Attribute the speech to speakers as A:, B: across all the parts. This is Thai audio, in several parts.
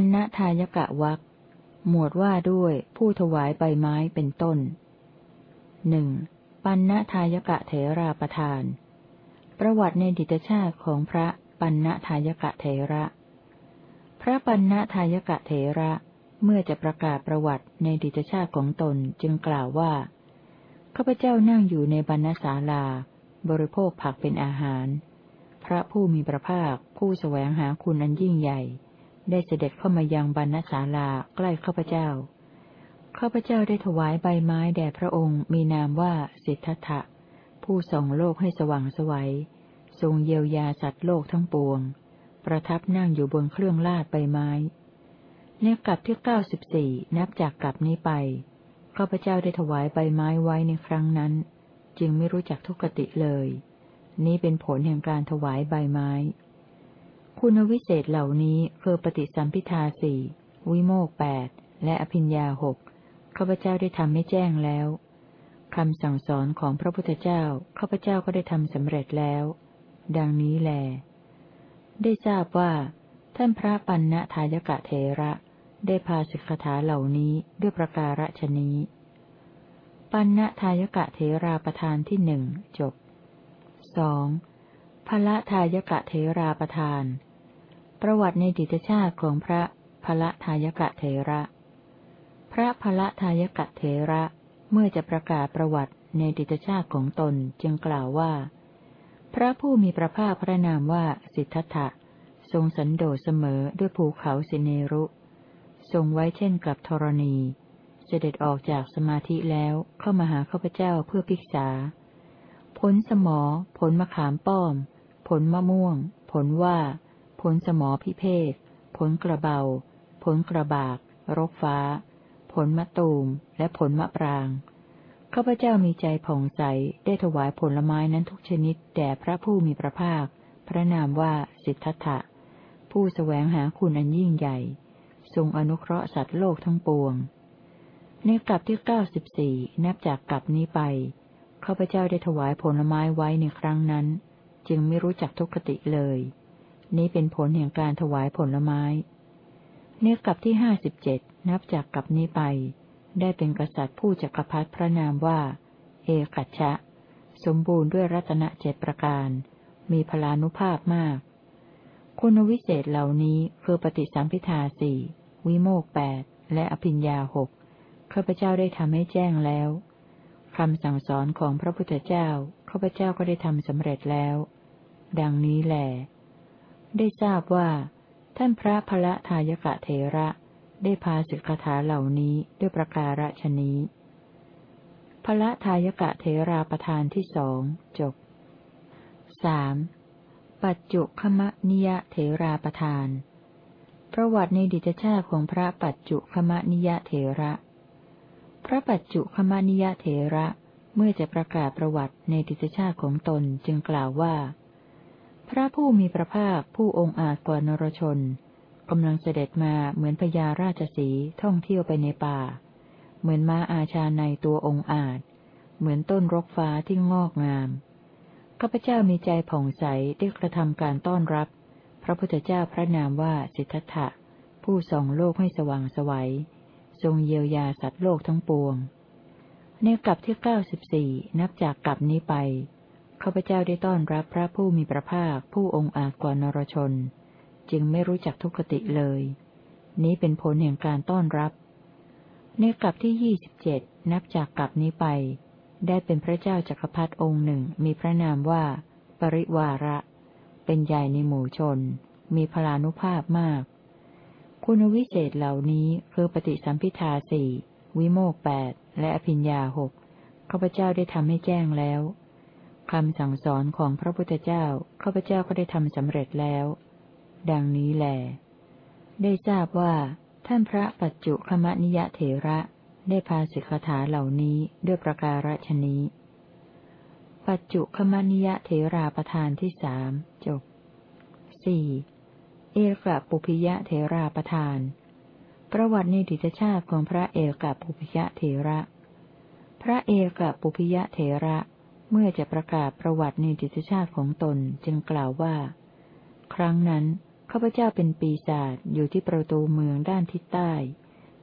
A: ปันณทายกะวักหมวดว่าด้วยผู้ถวายใบไม้เป็นต้นหนึ่งปันณทายกะเถราประทาน ประวัติในดิตชาติของพระปันณทายกะเถระ พระปันณทายกะเถระเมื่อจะประกาศประวัติในดิตชาติของตนจึงกล่าวว่าข้าพเจ้านั่งอยู่ในบรรณศาลา บริโภคผักเป็นอาหาร พระผู้มีพระภาคผู้แสวงหาคุณอันยิ่งใหญ่ ได้เสด็จเข้ามายังบรรณศาลาใกล้ข้าพเจ้า ข้าพเจ้าได้ถวายใบไม้แด่พระองค์มีนามว่าสิทธัตถะ ผู้ส่องโลกให้สว่างสวัย ทรงเยียวยาสัตว์โลกทั้งปวง ประทับนั่งอยู่บนเครื่องลาดใบไม้ในกลับที่เก้าสิบสี่นับจากกลับนี้ไป ข้าพเจ้าได้ถวายใบไม้ไว้ในครั้งนั้น จึงไม่รู้จักทุกติเลย นี้เป็นผลแห่งการถวายใบไม้ คุณวิเศษเหล่านี้คือปฏิสัมพิทาสี่วิโมกแปดและอภิญญาหกข้าพเจ้าได้ทำให้แจ้งแล้วคำสั่งสอนของพระพุทธเจ้าข้าพเจ้าก็ได้ทำสำเร็จแล้ว ดังนี้แล ได้ทราบว่า ท่านพระปัญณทายกะเทระ ได้พาสิกขาเหล่านี้ด้วยประการฉนี้ ปัญณทายกะเทราประธานที่หนึ่งจบสองพละทายกะเทราประธาน ประวัติในดิตชาติของพระพละทายกะเทระ พระพละทายกะเทระเมื่อจะประกาศประวัติในดิตชาติของตนจึงกล่าวว่า พระผู้มีพระภาคพระนามว่าสิทธัตถะทรงสันโดษเสมอด้วยภูเขาสิเนรุ ทรงไว้เช่นกับธรณี เสด็จออกจากสมาธิแล้วเข้ามาหาข้าพเจ้าเพื่อพิกษา ผลสมอ ผลมะขามป้อม ผลมะม่วง ผลว่า ผลสมอพิเภกผลกระเบา ผลกระบาก รกฟ้า ผลมะตูม และผลมะปราง ข้าพเจ้ามีใจผ่องใส ได้ถวายผลไม้นั้นทุกชนิด แด่พระผู้มีพระภาค พระนามว่าสิทธัตถะ ผู้สแสวงหาคุณอันยิ่งใหญ่ ทรงอนุเคราะห์สัตว์โลกทั้งปวง ในกลับที่เก้าสิบสี่นับจากกลับนี้ไป ข้าพเจ้าได้ถวายผลไม้ไว้ในครั้งนั้น จึงไม่รู้จักทุกขติเลย นี้เป็นผลแห่งการถวายผลไม้ เนื้อกับที่ห้าสิบเจ็ดนับจากกลับนี้ไป ได้เป็นกษัตริย์ผู้จักรพรรดิพระนามว่า เอกัชชะ สมบูรณ์ด้วยรัตนเจ็ดประการ มีพลานุภาพมาก คุณวิเศษเหล่านี้คือปฏิสัมพิทาสี่วิโมกแปดและอภิญญาหกข้าพเจ้าได้ทำให้แจ้งแล้วคำสั่งสอนของพระพุทธเจ้าข้าพเจ้าก็ได้ทำสำเร็จแล้ว ดังนี้แหละ ได้ทราบว่า ท่านพระพละทายกะเทระได้พาสิกขาเหล่านี้ด้วยประการฉนี้พระทายกะเทราประธานที่สองจบสามปัจจุคมนิยเทราประธาน ประวัติในดิจชาติของพระปัจจุคมนิยเทระ พระปัจจุคมนิยเทระเมื่อจะประกาศประวัติในดิจชาติของตนจึงกล่าวว่า พระผู้มีพระภาคผู้องค์อาจกว่านรชนกำลังเสด็จมาเหมือนพญาราชสีท่องเที่ยวไปในป่า เหมือนม้าอาชาในตัวองค์อาจ เหมือนต้นรกฟ้าที่งอกงามข้าพเจ้ามีใจผ่องใสได้กระทำการต้อนรับ พระพุทธเจ้าพระนามว่าสิทธัตถะ ผู้ส่องโลกให้สว่างสวัย ทรงเยียวยาสัตว์โลกทั้งปวง ในกลับที่เก้าสิบสี่นับจากกลับนี้ไป ข้าพเจ้าได้ต้อนรับพระผู้มีพระภาคผู้องค์อาจกว่านรชน จึงไม่รู้จักทุกขติเลย นี้เป็นผลแห่งการต้อนรับ ในกลับที่ยี่สิบเจ็ดนับจากกลับนี้ไป ได้เป็นพระเจ้าจักรพรรดิองค์หนึ่งมีพระนามว่า ปริวาระ เป็นใหญ่ในหมู่ชน มีพลานุภาพมาก คุณวิเศษเหล่านี้คือปฏิสัมพิทาสี่วิโมกแปดและอภิญญาหกข้าพเจ้าได้ทำให้แจ้งแล้ว คำสั่งสอนของพระพุทธเจ้าข้าพเจ้าก็ได้ทำสำเร็จแล้ว ดังนี้แหลได้ทราบว่า ท่านพระปัจจุคมนิยเถระได้พาสิกขาเหล่านี้ด้วยประการฉนี้ปัจจุคมนิยเถราประธานที่สามจบสี่เอกปุพิยะเถราประธาน ประวัติในดิจชาติของพระเอกปุพิยะเถระ พระเอกปุพิยะเถระ เมื่อจะประกาศประวัติในดิจชาติของตนจึงกล่าวว่า ครั้งนั้นข้าพเจ้าเป็นปีศาจอยู่ที่ประตูเมืองด้านทิศใต้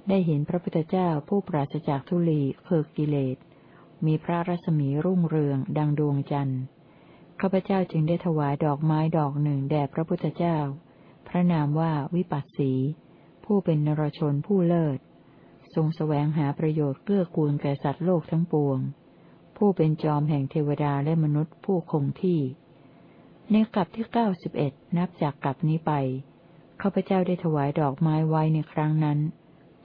A: ได้เห็นพระพุทธเจ้าผู้ปราศจากทุลีคือกิเลส มีพระรัศมีรุ่งเรืองดังดวงจันทร์ข้าพเจ้าจึงได้ถวายดอกไม้ดอกหนึ่งแด่พระพุทธเจ้า พระนามว่าวิปัสสี ผู้เป็นนรชนผู้เลิศ ทรงสแสวงหาประโยชน์เกื้อกูลแก่สัตว์โลกทั้งปวง ผู้เป็นจอมแห่งเทวดาและมนุษย์ผู้คงที่ ในกลับที่เก้าสิบเอ็ดนับจากกลับนี้ไปข้าพเจ้าได้ถวายดอกไม้ไว้ในครั้งนั้น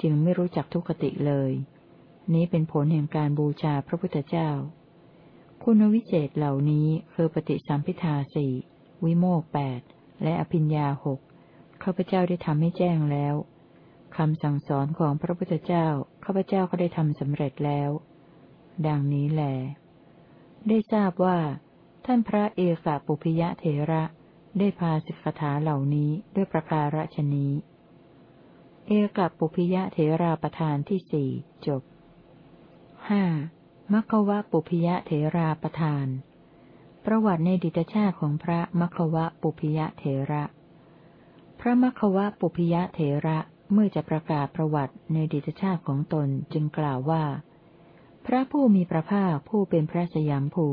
A: จึงไม่รู้จักทุกขติเลย นี้เป็นผลแห่งการบูชาพระพุทธเจ้า คุณวิเศษเหล่านี้คือปฏิสัมพิทาสี่วิโมกแปดและอภิญญาหกข้าพเจ้าได้ทำให้แจ้งแล้วคำสั่งสอนของพระพุทธเจ้าข้าพเจ้าก็ได้ทำสำเร็จแล้ว ดังนี้แหลได้ทราบว่า ท่านพระเอกาปุพยะเถระได้พาสิกขาเหล่านี้ด้วยประการฉนี้ เอกาปุพยะเถราประธานที่สี่จบห้ามัควะปุพยะเถราประธาน ประวัติในดิตชาติของพระมัควะปุพยะเถระ พระมัควะปุพยะเถระเมื่อจะประกาศประวัติในดิตชาติของตนจึงกล่าวว่า พระผู้มีพระภาคผู้เป็นพระสยามภู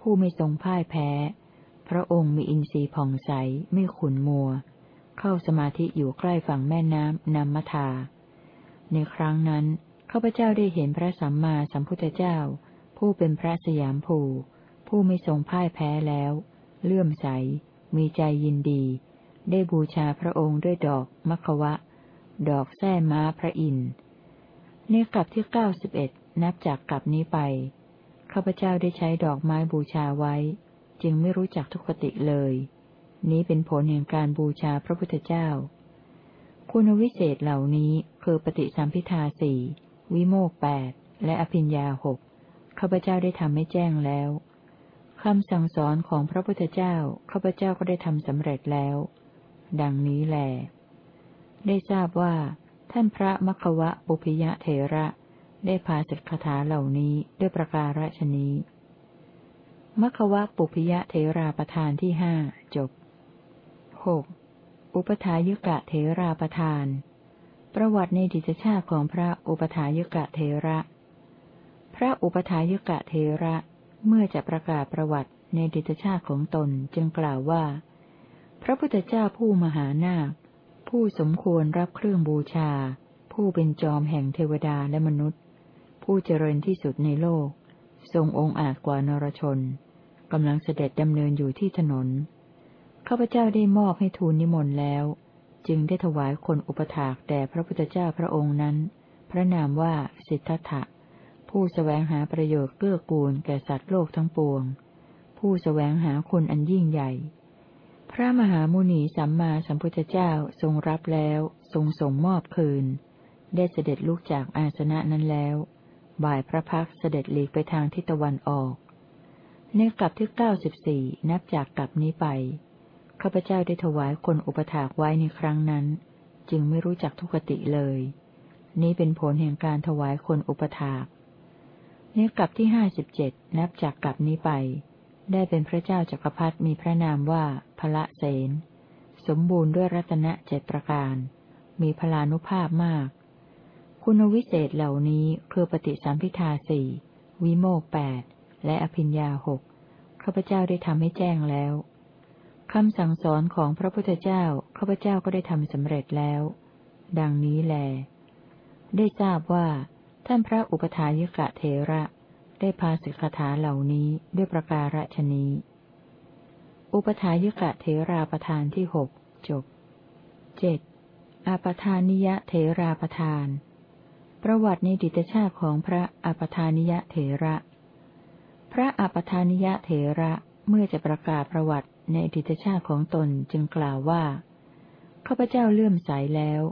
A: ผู้ไม่ทรงพ่ายแพ้ พระองค์มีอินทรีย์ผ่องใสไม่ขุนมัว เข้าสมาธิอยู่ใกล้ฝั่งแม่น้ำนัมมทา ในครั้งนั้นข้าพเจ้าได้เห็นพระสัมมาสัมพุทธเจ้า ผู้เป็นพระสยามภู ผู้ไม่ทรงพ่ายแพ้แล้ว เลื่อมใส มีใจยินดี ได้บูชาพระองค์ด้วยดอกมัควะ ดอกแส้ม้าพระอินทร์ในกลับที่เก้าสิบเอ็ด นับจากกลับนี้ไป ข้าพเจ้าได้ใช้ดอกไม้บูชาไว้ จึงไม่รู้จักทุกขติเลย นี้เป็นผลแห่งการบูชาพระพุทธเจ้า คุณวิเศษเหล่านี้คือปฏิสัมพิทาสี่วิโมกแปดและอภิญญาหกข้าพเจ้าได้ทำให้แจ้งแล้วคำสั่งสอนของพระพุทธเจ้าข้าพเจ้าก็ได้ทำสำเร็จแล้ว ดังนี้แหลได้ทราบว่า ท่านพระมควะปุพยะเถระ ได้พาสิกขาเหล่านี้ด้วยประการฉนี้มัควะปุพยะเทราประธานที่ห้าจบหกอุปถายุกะเทราประธาน ประวัติในดิจชาติของพระอุปถายุกะเทระ พระอุปถายุกะเทระเมื่อจะประกาศประวัติในดิจชาติของตนจึงกล่าวว่า พระพุทธเจ้าผู้มหานาค ผู้สมควรรับเครื่องบูชา ผู้เป็นจอมแห่งเทวดาและมนุษย์ ผู้เจริญที่สุดในโลก ทรงองค์อาจกว่านรชน กำลังเสด็จดำเนินอยู่ที่ถนน ข้าพเจ้าได้มอบให้ทูลนิมนต์แล้ว จึงได้ถวายคนอุปถากแด่พระพุทธเจ้าพระองค์นั้น พระนามว่าสิทธัตถะ ผู้สแสวงหาประโยชน์เกื้อกูลแก่สัตว์โลกทั้งปวง ผู้สแสวงหาคุณอันยิ่งใหญ่ พระมหามุนีสัมมาสัมพุทธเจ้าทรงรับแล้ว ทรงส่งมอบคืนได้เสด็จลุกจากอาสนะนั้นแล้ว บ่ายพระพักเสด็จหลีกไปทางทิศตะวันออก ในกลับที่เก้าสิบสี่นับจากกลับนี้ไป ข้าพเจ้าได้ถวายคนอุปถากไว้ในครั้งนั้น จึงไม่รู้จักทุกติเลย นี้เป็นผลแห่งการถวายคนอุปถากในกลับที่ห้าสิบเจ็ดนับจากกลับนี้ไป ได้เป็นพระเจ้าจักรพรรดิมีพระนามว่าพระเสนสมบูรณ์ด้วยรัตนเจ็ดประการ มีพลานุภาพมาก คุณวิเศษเหล่านี้คือปฏิสัมพิทาสี่วิโมกแปดและอภิญญาหกข้าพเจ้าได้ทำให้แจ้งแล้วคำสั่งสอนของพระพุทธเจ้าข้าพเจ้าก็ได้ทำสำเร็จแล้ว ดังนี้แล ได้ทราบว่า ท่านพระอุปถายกะเทระ ได้พาสิกขาเหล่านี้ด้วยประการฉนี้ อุปถายกะเทราประธานที่หกจบเจ็ดอาปทานิยะเทราประธาน ประวัติในดิตชาติของพระอปทานิยเถระ พระอปทานิยเถระเมื่อจะประกาศประวัติในดิตชาติของตนจึงกล่าวว่าข้าพเจ้าเลื่อมใสแล้ว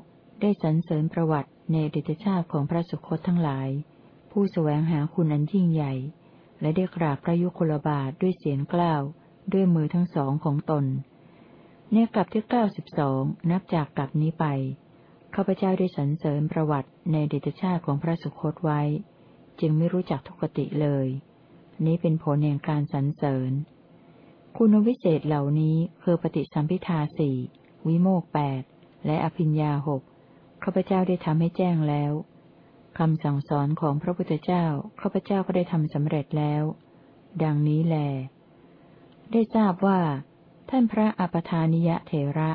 A: ได้สรรเสริญประวัติในดิตชาติของพระสุคตทั้งหลาย ผู้สแสวงหาคุณอันยิ่งใหญ่ และได้กราบพระยุคลบาทด้วยเสียงกล้าวด้วยมือทั้งสองของตนในกลับที่เก้าสิบสองนับจากกลับนี้ไป ข้าพเจ้าได้สรรเสริญประวัติในเดชชาติของพระสุคตไว้ จึงไม่รู้จักทุกติเลย นี้เป็นผลแห่งการสรรเสริญ คุณวิเศษเหล่านี้คือปฏิสัมพิทาสี่วิโมกแปดและอภิญญาหกข้าพเจ้าได้ทำให้แจ้งแล้วคำสั่งสอนของพระพุทธเจ้าข้าพเจ้าก็ได้ทำสำเร็จแล้ว ดังนี้แล ได้ทราบว่า ท่านพระอปทานิยะเถระ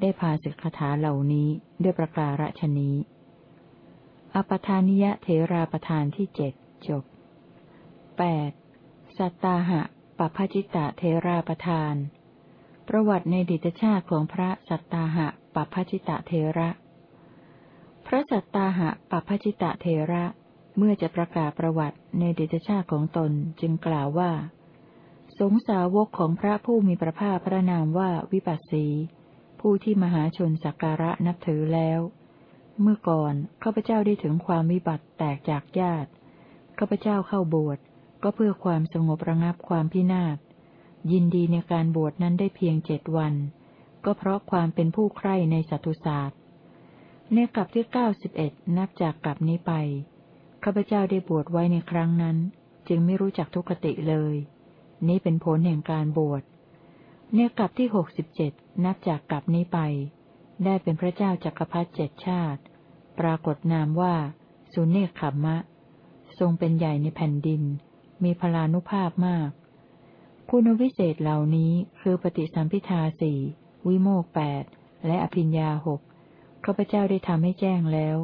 A: ได้พาสิกขาเหล่านี้ด้วยประการฉนี้ อปทานิยะเถราประธานที่เจ็ดจบแปดสัตตาหะปพจิตะเทราประธาน ประวัติในดิตชาติของพระสัตตาหะปพจิตะเทระ พระสัตตาหะปพจิตะเทระ เมื่อจะประกาศประวัติในดิตชาติของตนจึงกล่าวว่า สงสาวกของพระผู้มีพระภาคพระนามว่าวิปัสสี ผู้ที่มหาชนสักการะนับถือแล้ว เมื่อก่อนข้าพเจ้าได้ถึงความวิบัติแตกจากญาติข้าพเจ้าเข้าบวชก็เพื่อความสงบระงับความพินาศยินดีในการบวชนั้นได้เพียงเจ็ดวัน ก็เพราะความเป็นผู้ใคร่ในสัตุศาสตร์ในกลับที่เก้าสิบเอ็ดนับจากกลับนี้ไปข้าพเจ้าได้บวชไว้ในครั้งนั้น จึงไม่รู้จักทุกขติเลย นี้เป็นผลแห่งการบวช ในกลับที่หกสิบเจ็ดนับจากกลับนี้ไป ได้เป็นพระเจ้าจักรพรรดิเจ็ดชาติ ปรากฏนามว่า สุเนคขมมะ ทรงเป็นใหญ่ในแผ่นดิน มีพลานุภาพมาก คุณวิเศษเหล่านี้คือปฏิสัมพิทาสี่วิโมกแปดและอภิญญาหกข้าพเจ้าได้ทำให้แจ้งแล้ว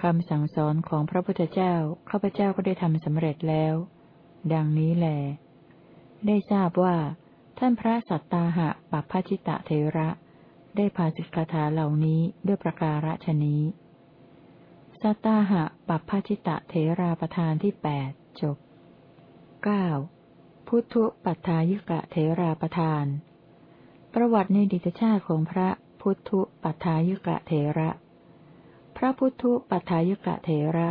A: คำสั่งสอนของพระพุทธเจ้าข้าพเจ้าก็ได้ทำสำเร็จแล้ว ดังนี้แหลได้ทราบว่า ท่านพระสัตตาหะปัพพชิตะเทระ ได้พาสิกขาเหล่านี้ด้วยประการฉนี้สัตตาหะปัพพชิตะเทราประธานที่แปดจบเก้าพุทธุปัฏฐายิกะเถราประทาน ประวัติในดิตชาติของพระพุทธุปัฏฐายิกะเถระ พระพุทธุปัฏฐายิกะเถระ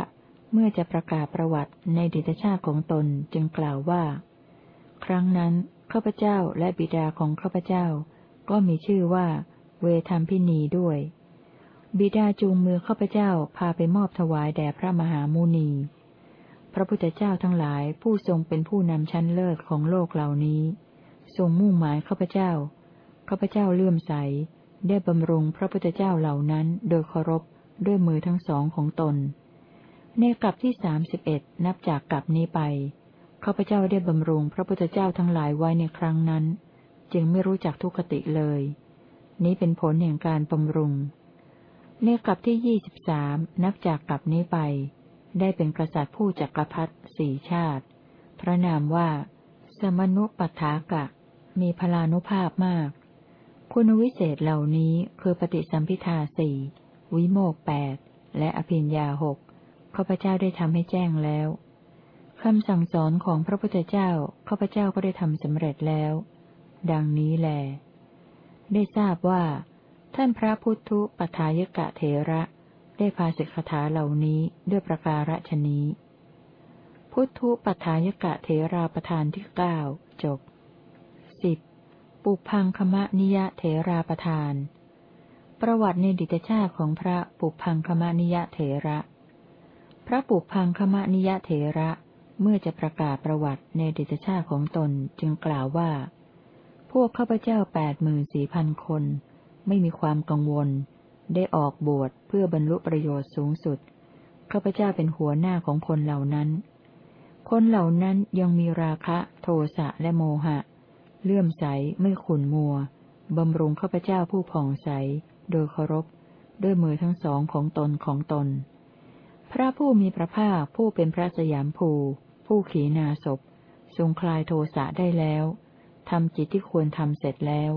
A: เมื่อจะประกาศประวัติในดิตชาติของตนจึงกล่าวว่า ครั้งนั้นข้าพเจ้าและบิดาของข้าพเจ้า ก็มีชื่อว่า เวทัมพินีด้วย บิดาจูงมือข้าพเจ้าพาไปมอบถวายแด่พระมหามุนี พระพุทธเจ้าทั้งหลายผู้ทรงเป็นผู้นำชั้นเลิศของโลกเหล่านี้ ทรงมุ่งหมายข้าพเจ้าข้าพเจ้าเลื่อมใส ได้บำรุงพระพุทธเจ้าเหล่านั้นโดยเคารพด้วยมือทั้งสองของตน ในกลับที่สามสิบเอ็ดนับจากกลับนี้ไป ข้าพเจ้าได้บำรุงพระพุทธเจ้าทั้งหลายไว้ในครั้งนั้น จึงไม่รู้จักทุกขติเลย นี้เป็นผลแห่งการบำรุง ในกลับที่ยี่สิบสามนับจากกลับนี้ไป ได้เป็นกษัตริย์ผู้จักรพรรดิสี่ชาติ พระนามว่า สมนุปัฏฐากะ มีพลานุภาพมาก คุณวิเศษเหล่านี้คือปฏิสัมพิทาสี่วิโมกแปดและอภิญญาหกข้าพเจ้าได้ทำให้แจ้งแล้ว คำสั่งสอนของพระพุทธเจ้าข้าพเจ้าก็ได้ทำสำเร็จแล้ว ดังนี้แล ได้ทราบว่า ท่านพระพุทธุปทายกะเถระ ได้พาสิกขาเหล่านี้ด้วยประการฉนี้ พุทธุปัฏฐายกะเทราประธานที่เก้าจบสิบปุพังคมะนิยะเทราประธาน ประวัติในดิตชาติของพระปุพังคมะนิยะเถระ พระปุพังคมะนิยะเถระ เมื่อจะประกาศประวัติในดิตชาติของตนจึงกล่าวว่า พวกข้าพเจ้าแปดหมื่นสี่พันคน ไม่มีความกังวล ได้ออกบวชเพื่อบรรลุประโยชน์สูงสุด ข้าพเจ้าเป็นหัวหน้าของคนเหล่านั้น คนเหล่านั้นยังมีราคะ โทสะและโมหะ เลื่อมใสไม่ขุนมัว บำรุงข้าพเจ้าผู้ผ่องใส โดยเคารพ ด้วยมือทั้งสองของตนของตน พระผู้มีพระภาคผู้เป็นพระสยามภู ผู้ขีนาศพทรงคลายโทสะได้แล้วทำจิตที่ควรทำเสร็จแล้ว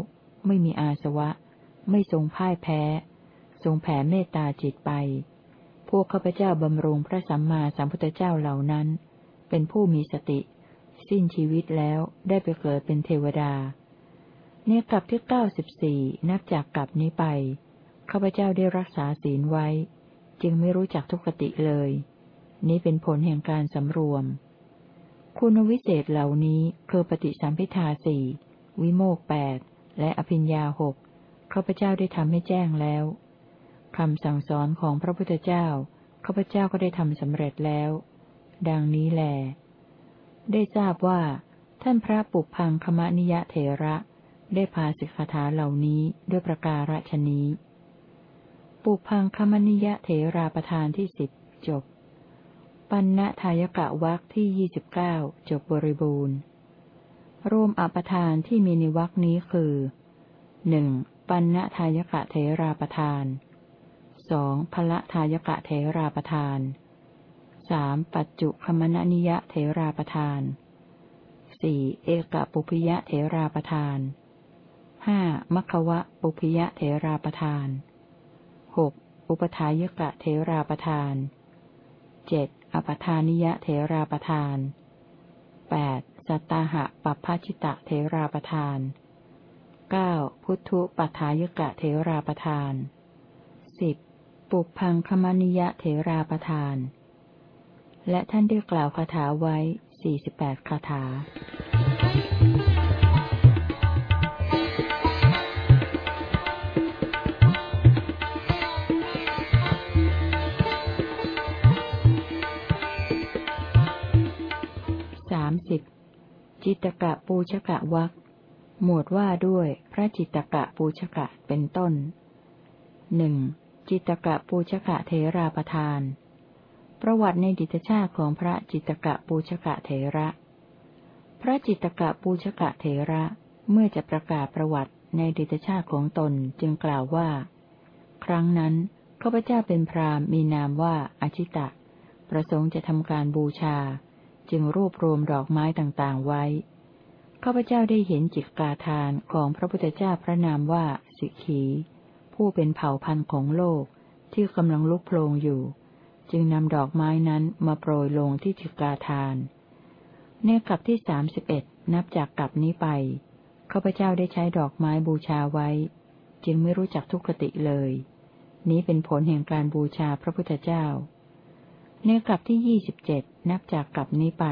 A: ไม่มีอาสวะ ไม่ทรงพ่ายแพ้ ทรงแผ่เมตตาจิตไป พวกข้าพเจ้าบำรุงพระสัมมาสัมพุทธเจ้าเหล่านั้น เป็นผู้มีสติ สิ้นชีวิตแล้วได้ไปเกิดเป็นเทวดา เนี่ยกลับที่เก้าสิบสี่นับจากกลับนี้ไปข้าพเจ้าได้รักษาศีลไว้ จึงไม่รู้จักทุกขติเลย นี้เป็นผลแห่งการสำรวม คุณวิเศษเหล่านี้คือปฏิสัมพิทาสี่วิโมกแปดและอภิญญาหกข้าพเจ้าได้ทำให้แจ้งแล้วคำสั่งสอนของพระพุทธเจ้าข้าพเจ้าก็ได้ทำสำเร็จแล้ว ดังนี้แล ได้ทราบว่า ท่านพระปุพังคมนิยะเถระ ได้พาสิกขาเหล่านี้ด้วยประการฉนี้ ปุพังคมนิยะเถราประธานที่สิบจบ ปัญณทายกะวักที่ยี่สิบเก้าจบบริบูรณ์รวมอปทานที่มีในวักนี้คือหนึ่งปัญณทายกะเถราประธานสองพละทายกะเถราประธานสามปัจจุคมณนิยะเถราประธานสี่เอกปุพยะเถราประธานห้ามัควะปุพยะเถราประธาน หกอุปทายกะเถราประธานเจ็ดอปทานิยะเถราประธานแปดสัตตาหะปัพพชิตะเถราประธานเก้าพุทธุปัฏฐายกะเถราประธานสิบปุพังคมนิยะเถราประธาน และท่านได้กล่าวคาถาไว้สี่สิบแปดคาถา สิบจิตกะปูชกะวักหมวดว่าด้วยพระจิตกะปูชกะเป็นต้นหนึ่งจิตกะปูชกะเทราประทาน ประวัติในดิตชาติของพระจิตกะปูชกะเทระ พระจิตกะปูชกะเทระเมื่อจะประกาศประวัติในดิตชาติของตนจึงกล่าวว่า ครั้งนั้นข้าพเจ้าเป็นพราหมณ์มีนามว่าอาชิตะ ประสงค์จะทำการบูชา จึงรวบรวมดอกไม้ต่างๆไว้ ข้าพเจ้าได้เห็นจิตกาทานของพระพุทธเจ้าพระนามว่าสิขี ผู้เป็นเผ่าพันธุ์ของโลกที่กำลังลุกโพลงอยู่ จึงนำดอกไม้นั้นมาโปรยลงที่จิกาทาน ในกลับที่สามสิบเอ็ดนับจากกลับนี้ไปข้าพเจ้าได้ใช้ดอกไม้บูชาไว้ จึงไม่รู้จักทุกขติเลย นี้เป็นผลแห่งการบูชาพระพุทธเจ้า ในกลับที่ยี่สิบเจ็ดนับจากกลับนี้ไป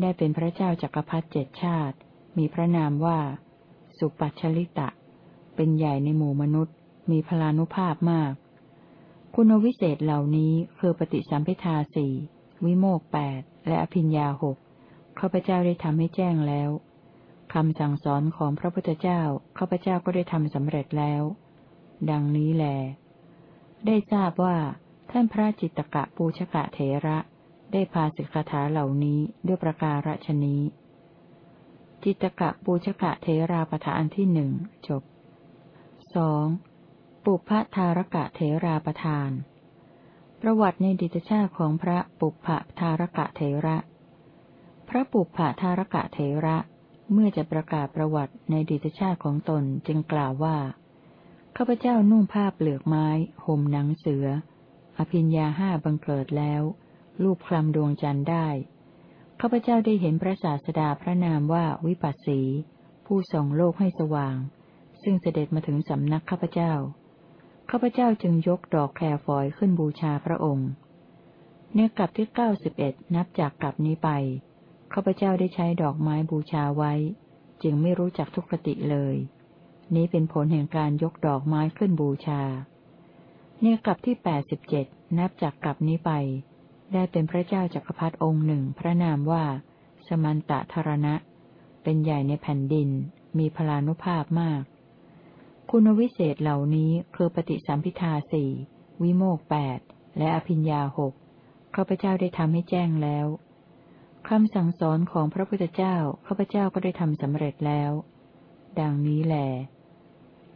A: ได้เป็นพระเจ้าจักรพรรดิเจ็ดชาติ มีพระนามว่า สุปัชลิตะ เป็นใหญ่ในหมู่มนุษย์ มีพลานุภาพมาก คุณวิเศษเหล่านี้คือปฏิสัมพิทาสี่วิโมกแปดและอภิญญาหกข้าพเจ้าได้ทำให้แจ้งแล้วคำสั่งสอนของพระพุทธเจ้าข้าพเจ้าก็ได้ทำสำเร็จแล้ว ดังนี้แล ได้ทราบว่า ท่านพระจิตกะปูชกะเถระ ได้พาสิกขาเหล่านี้ด้วยประการฉนี้ จิตกะปูชกะเถราปฐานที่หนึ่งจบสองปุพพทารกะเถราประทาน ประวัติในดิตชาติของพระปุพพทารกะเถระ พระปุพพทารกะเถระเมื่อจะประกาศประวัติในดิตชาติของตนจึงกล่าวว่าข้าพเจ้านุ่งผ้าเปลือกไม้ห่มหนังเสือ อภิญญาห้าบังเกิดแล้ว รูปคลำดวงจันทร์ได้ข้าพเจ้าได้เห็นพระศาสดาพระนามว่าวิปัสสี ผู้ส่องโลกให้สว่าง ซึ่งเสด็จมาถึงสำนักข้าพเจ้าข้าพเจ้าจึงยกดอกแครฝอยขึ้นบูชาพระองค์เนื้อกลับที่เก้าสิบเอ็ดนับจากกลับนี้ไปข้าพเจ้าได้ใช้ดอกไม้บูชาไว้ จึงไม่รู้จักทุกขติเลย นี้เป็นผลแห่งการยกดอกไม้ขึ้นบูชา เนื้อกลับที่แปดสิบเจ็ดนับจากกลับนี้ไป ได้เป็นพระเจ้าจักรพรรดิองค์หนึ่งพระนามว่า สมันตะธรณะ เป็นใหญ่ในแผ่นดิน มีพลานุภาพมาก คุณวิเศษเหล่านี้คือปฏิสัมพิทาสี่วิโมกแปดและอภิญญาหกข้าพเจ้าได้ทำให้แจ้งแล้วคำสั่งสอนของพระพุทธเจ้าข้าพเจ้าก็ได้ทำสำเร็จแล้ว ดังนี้แหล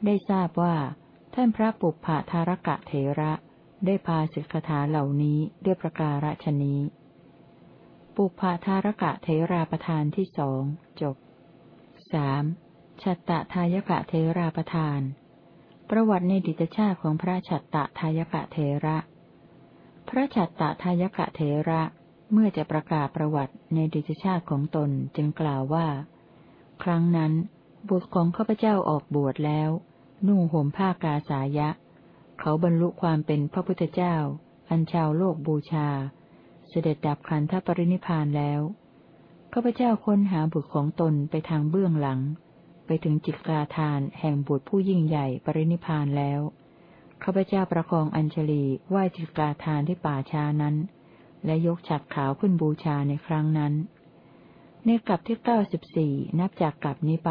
A: ได้ทราบว่า ท่านพระปุพพะธารกะเถระ ได้พาสิกขาเหล่านี้ด้วยประการฉนี้ ปุพพะธารกะเถราประธานที่สองจบสามฉัตตทายกะเทราประทาน ประวัติในดิตชาติของพระฉัตตทายกะเทระ พระฉัตตทายกะเทระเมื่อจะประกาศประวัติในดิตชาติของตนจึงกล่าวว่า ครั้งนั้น บุตรของข้าพเจ้าออกบวชแล้ว นุ่งห่มผ้ากาสายะ เขาบรรลุความเป็นพระพุทธเจ้า อันชาวโลกบูชา เสด็จดับขันธปรินิพานแล้วข้าพเจ้าค้นหาบุตรของตนไปทางเบื้องหลัง ไปถึงจิตกาทานแห่งบุตรผู้ยิ่งใหญ่ปรินิพานแล้วข้าพเจ้าประคองอัญชลีไหว้จิตกาทานที่ป่าช้านั้น และยกฉัดขาวขึ้นบูชาในครั้งนั้นในกลับที่เก้าสิบสี่นับจากกลับนี้ไป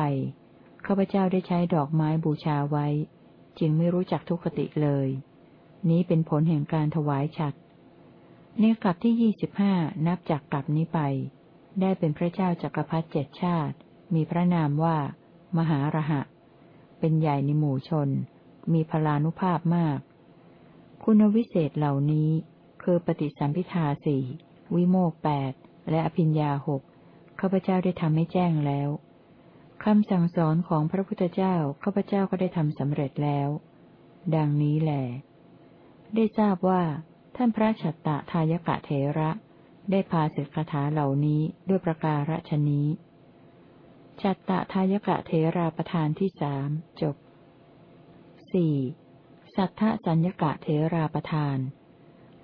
A: ข้าพเจ้าได้ใช้ดอกไม้บูชาไว้ จึงไม่รู้จักทุกขติเลย นี้เป็นผลแห่งการถวายฉัดในกลับที่ยี่สิบห้านับจากกลับนี้ไป ได้เป็นพระเจ้าจักรพรรดิเจ็ดชาติ มีพระนามว่า มหาระหะ เป็นใหญ่ในหมู่ชน มีพลานุภาพมาก คุณวิเศษเหล่านี้คือปฏิสัมพิทาสี่วิโมกแปดและอภิญญาหกข้าพเจ้าได้ทำให้แจ้งแล้ว คำสั่งสอนของพระพุทธเจ้าข้าพเจ้าก็ได้ทำสำเร็จแล้ว ดังนี้แหลได้ทราบว่า ท่านพระชัตตะทายกะเถระ ได้พาสิกคาถาเหล่านี้ด้วยประการฉนี้ชัตตะทายกะเถราประธานที่สามจบสี่สัทธสัญญกะเถราประธาน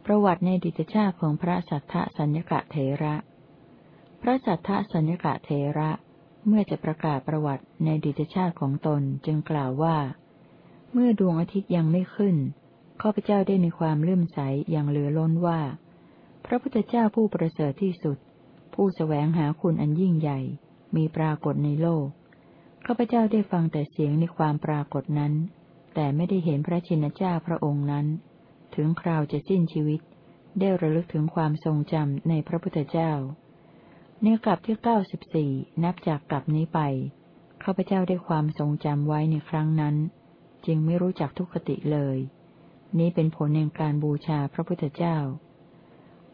A: ประวัติในดิจชาติของพระสัทธสัญญกะเถระ พระสัทธสัญญกะเถระ เมื่อจะประกาศประวัติในดิจชาติของตนจึงกล่าวว่า เมื่อดวงอาทิตย์ยังไม่ขึ้น ข้าพเจ้าได้มีความเลื่อมใสอย่างเหลือล้นว่า พระพุทธเจ้าผู้ประเสริฐที่สุด ผู้สแสวงหาคุณอันยิ่งใหญ่ มีปรากฏในโลก ข้าพเจ้าได้ฟังแต่เสียงในความปรากฏนั้น แต่ไม่ได้เห็นพระชินเจ้าพระองค์นั้น ถึงคราวจะสิ้นชีวิต ได้ระลึกถึงความทรงจำในพระพุทธเจ้า ในกลับที่เก้าสิบสี่นับจากกลับนี้ไปข้าพเจ้าได้ความทรงจำไว้ในครั้งนั้น จึงไม่รู้จักทุกขติเลย นี้เป็นผลแห่งการบูชาพระพุทธเจ้า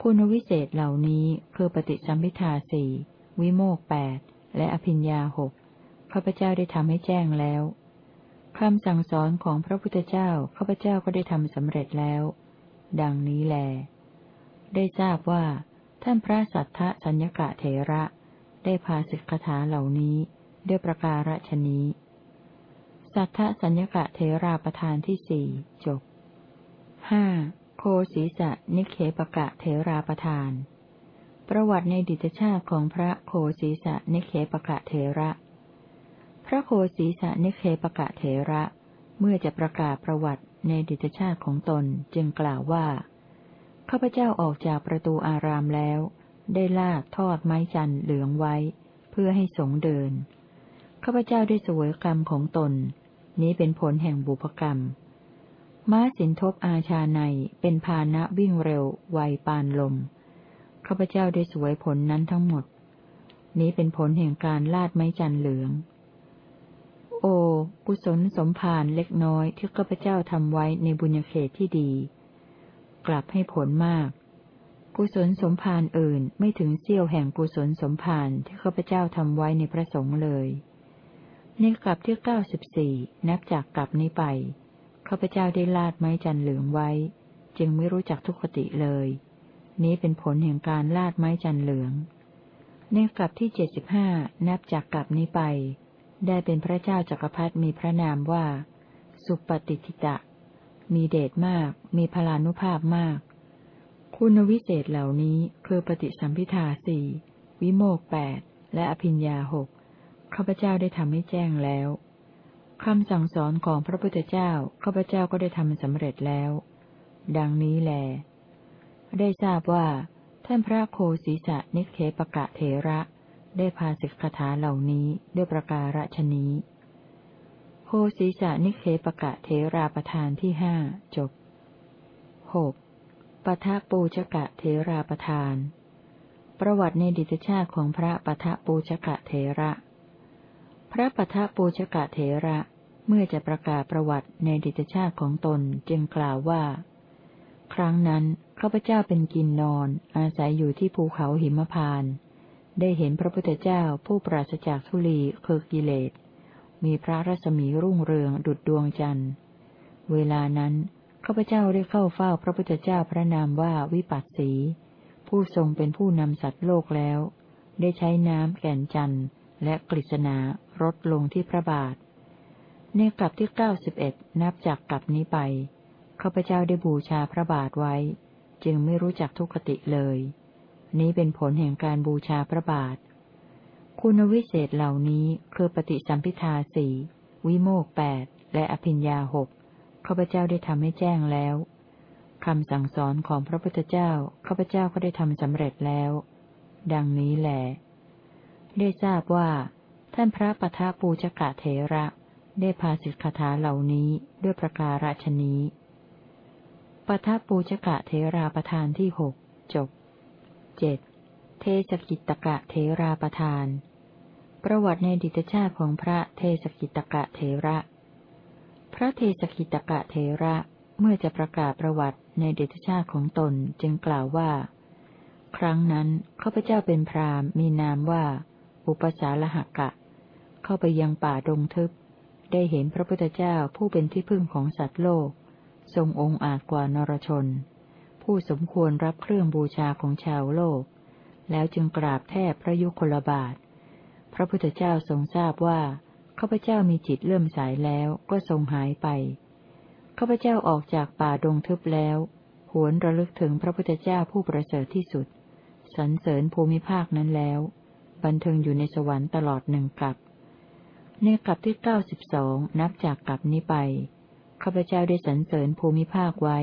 A: คุณวิเศษเหล่านี้คือปฏิสัมพิทาสี่วิโมกแปดและอภิญญาหกข้าพเจ้าได้ทำให้แจ้งแล้วคำสั่งสอนของพระพุทธเจ้าข้าพเจ้าก็ได้ทำสำเร็จแล้ว ดังนี้แล ได้ทราบว่า ท่านพระสัทธสัญญกะเถระ ได้พาสิกขาเหล่านี้ ด้วยประการฉนี้ สัทธสัญญกะเถราประธานที่สี่จบห้าโคศีสะนิเคปกะเถราประธาน ประวัติในดิจชาติของพระโคศีสะนิเคปกะเถระ พระโคศีสะนิเคปกะเถระ เมื่อจะประกาศประวัติในดิจชาติของตนจึงกล่าวว่า ข้าพเจ้าออกจากประตูอารามแล้ว ได้ลากทอดไม้จันเหลืองไว้ เพื่อให้สงเดิน ข้าพเจ้าได้สวยกรรมของตน นี้เป็นผลแห่งบุพกรรม ม้าสินทบอาชาในเป็นพานะวิ่งเร็วไวปานลม ข้าพเจ้าได้สวยผลนั้นทั้งหมด นี้เป็นผลแห่งการลาดไม้จันเหลือง โอ กุศลสมภารเล็กน้อยที่ข้าพเจ้าทำไว้ในบุญเขตที่ดี กลับให้ผลมาก กุศลสมภารอื่นไม่ถึงเสี้ยวแห่งกุศลสมภารที่ข้าพเจ้าทำไว้ในพระสงฆ์เลยในกลับที่เก้าสิบสี่นับจากกลับนี้ไปข้าพเจ้าได้ลาดไม้จันเหลืองไว้ จึงไม่รู้จักทุกขติเลย นี้เป็นผลแห่งการลาดไม้จันเหลืองในกลับที่เจ็ดสิบห้านับจากกลับนี้ไป ได้เป็นพระเจ้าจักรพรรดิมีพระนามว่า สุปฏิทิตะ มีเดชมาก มีพลานุภาพมาก คุณวิเศษเหล่านี้คือปฏิสัมพิทาสี่วิโมกแปดและอภิญญาหกข้าพเจ้าได้ทำให้แจ้งแล้วคำสั่งสอนของพระพุทธเจ้าข้าพเจ้าก็ได้ทำสำเร็จแล้ว ดังนี้แล ได้ทราบว่า ท่านพระโคศีสะนิเคปกะเถระ ได้พาสิกขาเหล่านี้ด้วยประการฉนี้ คศีสานิเคปกะเทราประธานที่ห้าจบหกปทะปูชกะเทราประธาน ประวัติในดิตชาติของพระปทะปูชกะเทระ พระปทะปูชกะเทระเมื่อจะประกาศประวัติในดิตชาติของตนจึงกล่าวว่า ครั้งนั้นข้าพเจ้าเป็นกินนอน อาศัยอยู่ที่ภูเขาหิมพาน ได้เห็นพระพุทธเจ้าผู้ปราศจากทุลีคือกิเลส มีพระรัศมีรุ่งเรืองดุจดวงจันทร์ เวลานั้นข้าพเจ้าได้เข้าเฝ้าพระพุทธเจ้าพระนามว่าวิปัสสี ผู้ทรงเป็นผู้นำสัตว์โลกแล้ว ได้ใช้น้ำแก่นจันทร์ และกฤษณารดลงที่พระบาท ในกลับที่เก้าสิบเอ็ดนับจากกลับนี้ไปข้าพเจ้าได้บูชาพระบาทไว้ จึงไม่รู้จักทุกขติเลย นี้เป็นผลแห่งการบูชาพระบาท คุณวิเศษเหล่านี้คือปฏิสัมพิทาสี่วิโมกแปดและอภิญญาหกข้าพเจ้าได้ทำให้แจ้งแล้วคำสั่งสอนของพระพุทธเจ้าข้าพเจ้าก็ได้ทำสำเร็จแล้ว ดังนี้แหลได้ทราบว่า ท่านพระปทาปูชกะเถระ ได้ภาษิตคาถาเหล่านี้ด้วยประการฉะนี้ปทปูชกเถราปทานที่หกจบเจ็ดเทสกิตติกเถราปทาน ประวัติในอดีตชาติของพระเทสกิตติกเถระ พระเทสกิตติกเถระเมื่อจะประกาศประวัติในอดีตชาติของตนจึงกล่าวว่า ครั้งนั้นข้าพเจ้าเป็นพราหมณ์มีนามว่า อุปสาลหกะ เข้าไปยังป่าดงทึบ ได้เห็นพระพุทธเจ้าผู้เป็นที่พึ่งของสัตว์โลก ทรงองค์อาจกว่านรชน ผู้สมควรรับเครื่องบูชาของชาวโลก แล้วจึงกราบแทบพระยุคลบาท พระพุทธเจ้าทรงทราบว่าข้าพเจ้ามีจิตเลื่อมใสแล้วก็ทรงหายไปข้าพเจ้าออกจากป่าดงทึบแล้ว หวนระลึกถึงพระพุทธเจ้าผู้ประเสริฐที่สุด สรรเสริญภูมิภาคนั้นแล้ว บันเทิงอยู่ในสวรรค์ตลอดหนึ่งกับในกับที่เก้าสิบสองนับจากกับนี้ไปข้าพเจ้าได้สรรเสริญภูมิภาคไว้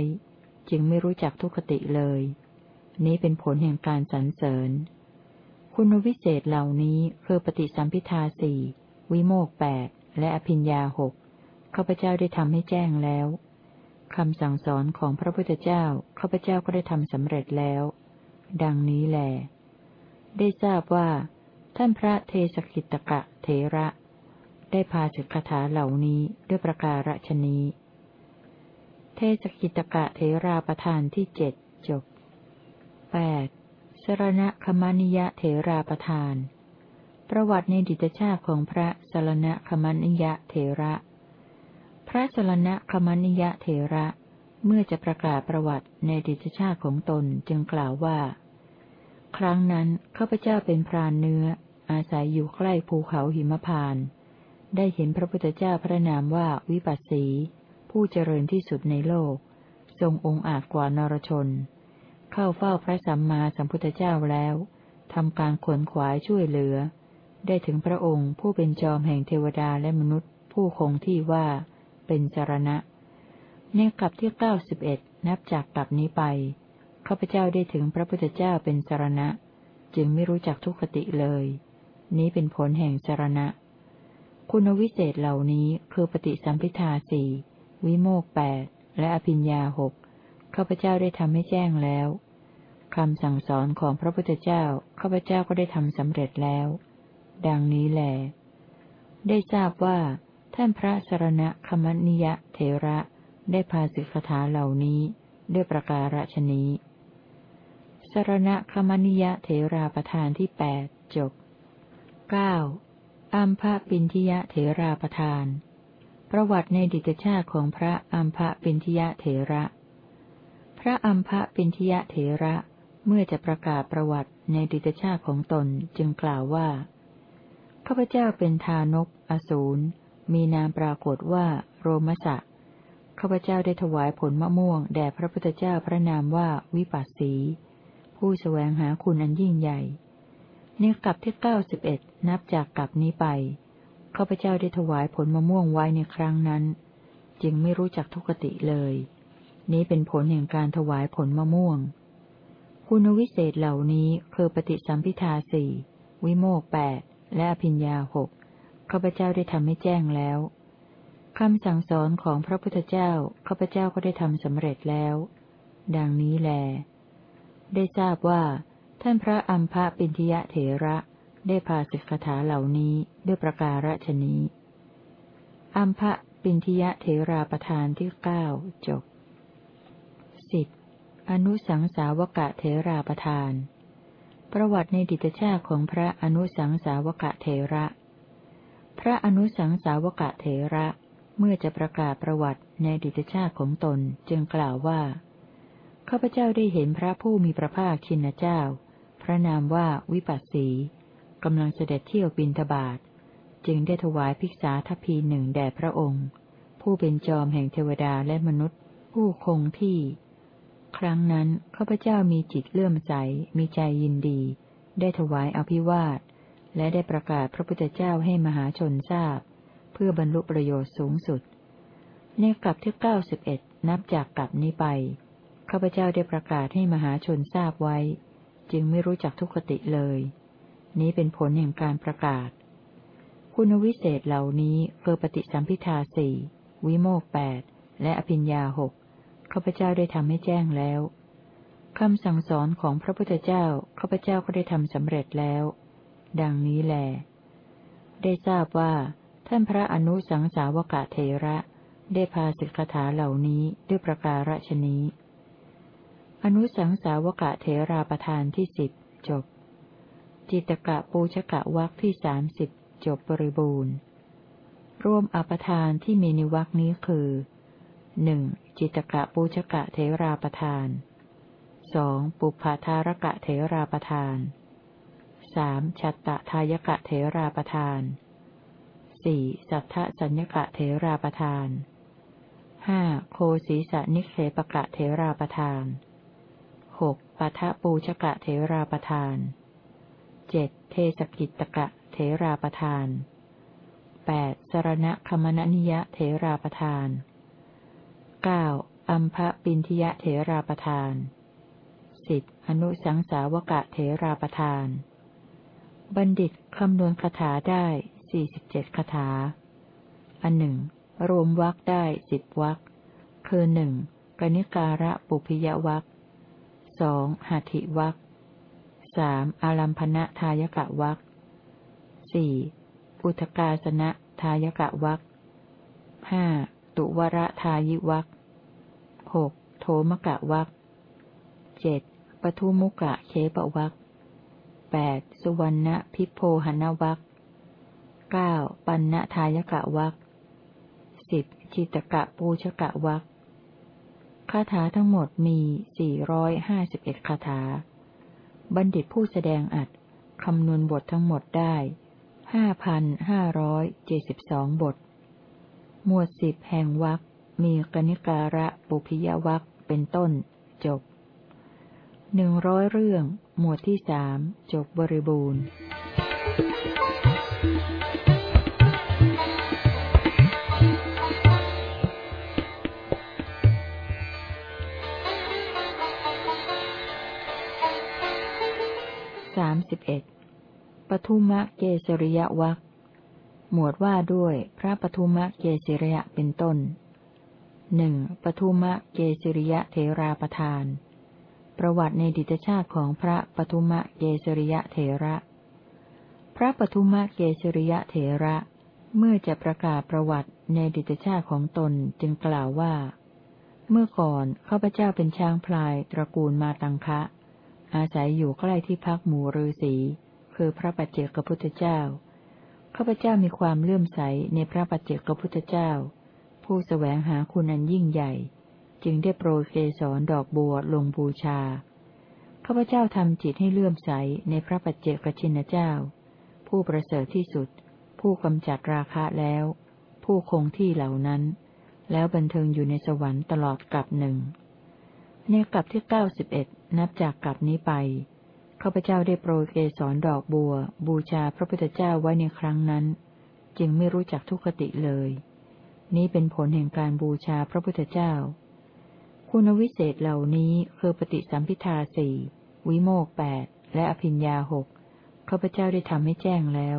A: จึงไม่รู้จักทุกขติเลย นี้เป็นผลแห่งการสรรเสริญ คุณวิเศษเหล่านี้คือปฏิสัมพิทาสี่วิโมกข์แปดและอภิญญาหกข้าพเจ้าได้ทำให้แจ้งแล้วคำสั่งสอนของพระพุทธเจ้าข้าพเจ้าก็ได้ทำสำเร็จแล้ว ดังนี้แลได้ทราบว่า ท่านพระเทสกิตติกเถระ ได้ภาษิตคาถาเหล่านี้ด้วยประการฉะนี้ เทสกิตติกเถราปทานที่เจ็ดจบแปด สรณคมนิยะเทราประธาน ประวัติในดิจชาติของพระสรณคมนิยะเทระ พระสรณะคมนิยะเถระ เมื่อจะประกาศประวัติในดิจชาติของตนจึงกล่าวว่า ครั้งนั้นข้าพเจ้าเป็นพรานเนื้อ อาศัยอยู่ใกล้ภูเขาหิมพาน ได้เห็นพระพุทธเจ้าพระนามว่าวิปัสสี ผู้เจริญที่สุดในโลก ทรงองค์อาจกว่านรชน เข้าเฝ้าพระสัมมาสัมพุทธเจ้าแล้วทำการขวนขวายช่วยเหลือ ได้ถึงพระองค์ผู้เป็นจอมแห่งเทวดาและมนุษย์ ผู้คงที่ว่าเป็นจรณะ ในกลับที่เก้าสิบเอ็ดนับจากกลับนี้ไปข้าพเจ้าได้ถึงพระพุทธเจ้าเป็นจรณะ จึงไม่รู้จักทุกขติเลย นี้เป็นผลแห่งจรณะ คุณวิเศษเหล่านี้คือปฏิสัมพิทาสี่วิโมกแปดและอภิญญาหก ข้าพเจ้าได้ทำให้แจ้งแล้วคำสั่งสอนของพระพุทธเจ้าข้าพเจ้าก็ได้ทำสำเร็จแล้ว ดังนี้แหลได้ทราบว่า ท่านพระสรณะคมนิยะเทระได้พาสิกขาเหล่านี้ด้วยประการฉนี้สรณะคมนิยะเทราประธานที่แปดจบเก้าอัมพะปินทิยะเทราประธาน ประวัติในดิตชาติของพระอัมพะปินทิยะเถระ พระอัมพะปินทยะเถระเมื่อจะประกาศประวัติในดิตชาติของตนจึงกล่าวว่า ข้าพเจ้าเป็นทานก อสูร มีนามปรากฏว่าโรมสะ ข้าพเจ้าได้ถวายผลมะม่วงแด่พระพุทธเจ้าพระนามว่าวิปัสสี ผู้แสวงหาคุณอันยิ่งใหญ่ในกลับที่เก้าสิบเอ็ดนับจากกลับนี้ไป ข้าพเจ้าได้ถวายผลมะม่วงไว้ในครั้งนั้น จึงไม่รู้จักทุกติเลย นี้เป็นผลแห่งการถวายผลมะม่วง คุณวิเศษเหล่านี้คือปฏิสัมพิทาสี่วิโมกแปดและอภิญญาหกข้าพเจ้าได้ทำให้แจ้งแล้วคำสั่งสอนของพระพุทธเจ้าข้าพเจ้าก็ได้ทำสำเร็จแล้ว ดังนี้แล ได้ทราบว่า ท่านพระอัมพะปินทิยะเถระได้พาสิกขาเหล่านี้ด้วยประการฉนี้อัมพะปินทิยะเถราประธานที่เก้าจบ สิบอนุสังสาวกะเถราประธาน ประวัติในดิตชาติของพระอนุสังสาวกะเถระ พระอนุสังสาวกะเถระเมื่อจะประกาศประวัติในดิตชาติของตนจึงกล่าวว่าข้าพเจ้าได้เห็นพระผู้มีพระภาคชินเจ้า พระนามว่าวิปัสสีกำลังเสด็จเที่ยวบินทบาทจึงได้ถวายภิกษาทพีหนึ่งแด่พระองค์ ผู้เป็นจอมแห่งเทวดาและมนุษย์ ผู้คงที่ ครั้งนั้นข้าพเจ้ามีจิตเลื่อมใส มีใจยินดี ได้ถวายอภิวาท และได้ประกาศพระพุทธเจ้าให้มหาชนทราบ เพื่อบรรลุประโยชน์สูงสุด ในกลับที่เก้าสิบเอ็ดนับจากกลับนี้ไปข้าพเจ้าได้ประกาศให้มหาชนทราบไว้ จึงไม่รู้จักทุกขติเลย นี้เป็นผลแห่งการประกาศ คุณวิเศษเหล่านี้คือปฏิสัมพิทาสี่วิโมกแปดและอภิญญาหก ข้าพเจ้าได้ทำให้แจ้งแล้วคำสั่งสอนของพระพุทธเจ้าข้าพเจ้าก็ได้ทำสำเร็จแล้ว ดังนี้แล ได้ทราบว่า ท่านพระอนุสังสาวกะเทระ ได้พาสิกขาเหล่านี้ด้วยประการฉนี้ อนุสังสาวกะเทราประธานที่สิบจบ จิตกะปูชกะวักที่สามสิบจบบริบูรณ์ร่วมอปทานที่มีนิวักนี้คือหนึ่ง จิตกะปูชกะเทราประทานสองปุพาทารกะเทราประทานสามชัตตะทายกะเทราประทานสี่สัทธสัญญกะเทราประทานห้าโคสีสนิเคปกะเทราประทานหกปัทปูชกะเทราประทานเจ็ดเทสกิตติกเถราปทานแปดสรณคมณนิยะเทราประทาน เก้าอัมภปินทิยะเทราประทานสิบอนุสังสาวกะเทราประทาน บัณฑิตคำนวณคาถาได้สี่สิบเจ็ดคาถา อันหนึ่ง รวมวักได้สิบวักคือหนึ่งกนิการะปุพิยวักสองหัตถิวักสามอารัมพณทายกะวักสี่อุทกาสนะทายกะวักห้า ตุวระทายิวักหกโทมกะวักเจ็ดปทุมุกะเคปวักแปดสุวรรณพิโพหนวักเก้าปันนทายกะวักสิบจิตกะปูชกะวักคาถาทั้งหมดมีสี่ร้อยห้าสิบเอ็ดคาถา บัณฑิตผู้แสดงอัดคำนวณบททั้งหมดได้ห้าพันห้าร้อยเจ็ดสิบสองบท หมวดสิบแห่งวักมีกนิการะปุพิยวักเป็นต้น จบหนึ่งร้อยเรื่อง หมวดที่สามจบบริบูรณ์สามสิบเอ็ดปทุมะเกสริยวัก หมวดว่าด้วยพระปทุมะเกสริยะเป็นต้นหนึ่งปทุมะเกสริยะเทราประทาน ประวัติในดิตชาติของพระปทุมะเกสริยะเถระ พระปทุมะเกสริยะเถระ เมื่อจะประกาศประวัติในดิตชาติของตนจึงกล่าวว่า เมื่อก่อนข้าพเจ้าเป็นช้างพลายตระกูลมาตังคะ อาศัยอยู่ใกล้ที่พักหมู่ฤาษีคือพระปัจเจกพุทธเจ้า ข้าพเจ้ามีความเลื่อมใสในพระปัจเจกพุทธเจ้า ผู้สแสวงหาคุณอันยิ่งใหญ่ จึงได้โปรยเกสรดอกบัวลงบูชา ข้าพเจ้าทำจิตให้เลื่อมใสในพระปัจเจกชินเจ้า ผู้ประเสริฐที่สุด ผู้กำจัดราคะแล้ว ผู้คงที่เหล่านั้น แล้วบันเทิงอยู่ในสวรรค์ตลอดกลับหนึ่งในกลับที่เก้าสิบเอ็ดนับจากกลับนี้ไป ข้าพเจ้าได้โปรยเกสรดอกบัว บูชาพระพุทธเจ้าไว้ในครั้งนั้น จึงไม่รู้จักทุกขติเลย นี้เป็นผลแห่งการบูชาพระพุทธเจ้า คุณวิเศษเหล่านี้คือปฏิสัมพิทาสี่วิโมกแปดและอภิญญาหกข้าพเจ้าได้ทำให้แจ้งแล้ว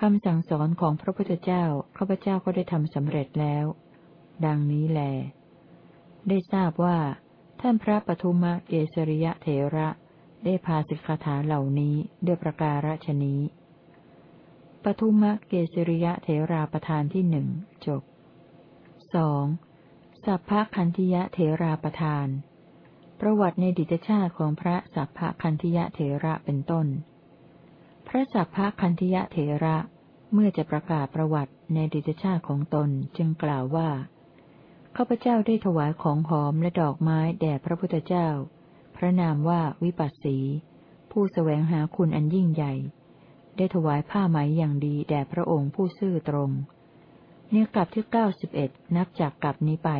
A: คำสั่งสอนของพระพุทธเจ้าข้าพเจ้าก็ได้ทำสำเร็จแล้ว ดังนี้แล ได้ทราบว่า ท่านพระปทุมะเกสริยะเถระ ได้พาสิกขาถาเหล่านี้ด้วยประการฉนี้ปทุมะเกสริยะเถราประธานที่หนึ่งจบสองสัพพคันธิยะเถราประทาน ประวัติในดิตชาติของพระสัพพคันธิยะเถระเป็นต้น พระสัพพคันธิยะเถระเมื่อจะประกาศประวัติในดิตชาติของตนจึงกล่าวว่าข้าพเจ้าได้ถวายของหอมและดอกไม้แด่พระพุทธเจ้า พระนามว่าวิปัสสี ผู้สแสวงหาคุณอันยิ่งใหญ่ ได้ถวายผ้าไหมอย่างดีแด่พระองค์ผู้ซื่อตรงเนื้อกลับที่เก้าสิบเอ็ดนับจากกลับนี้ไป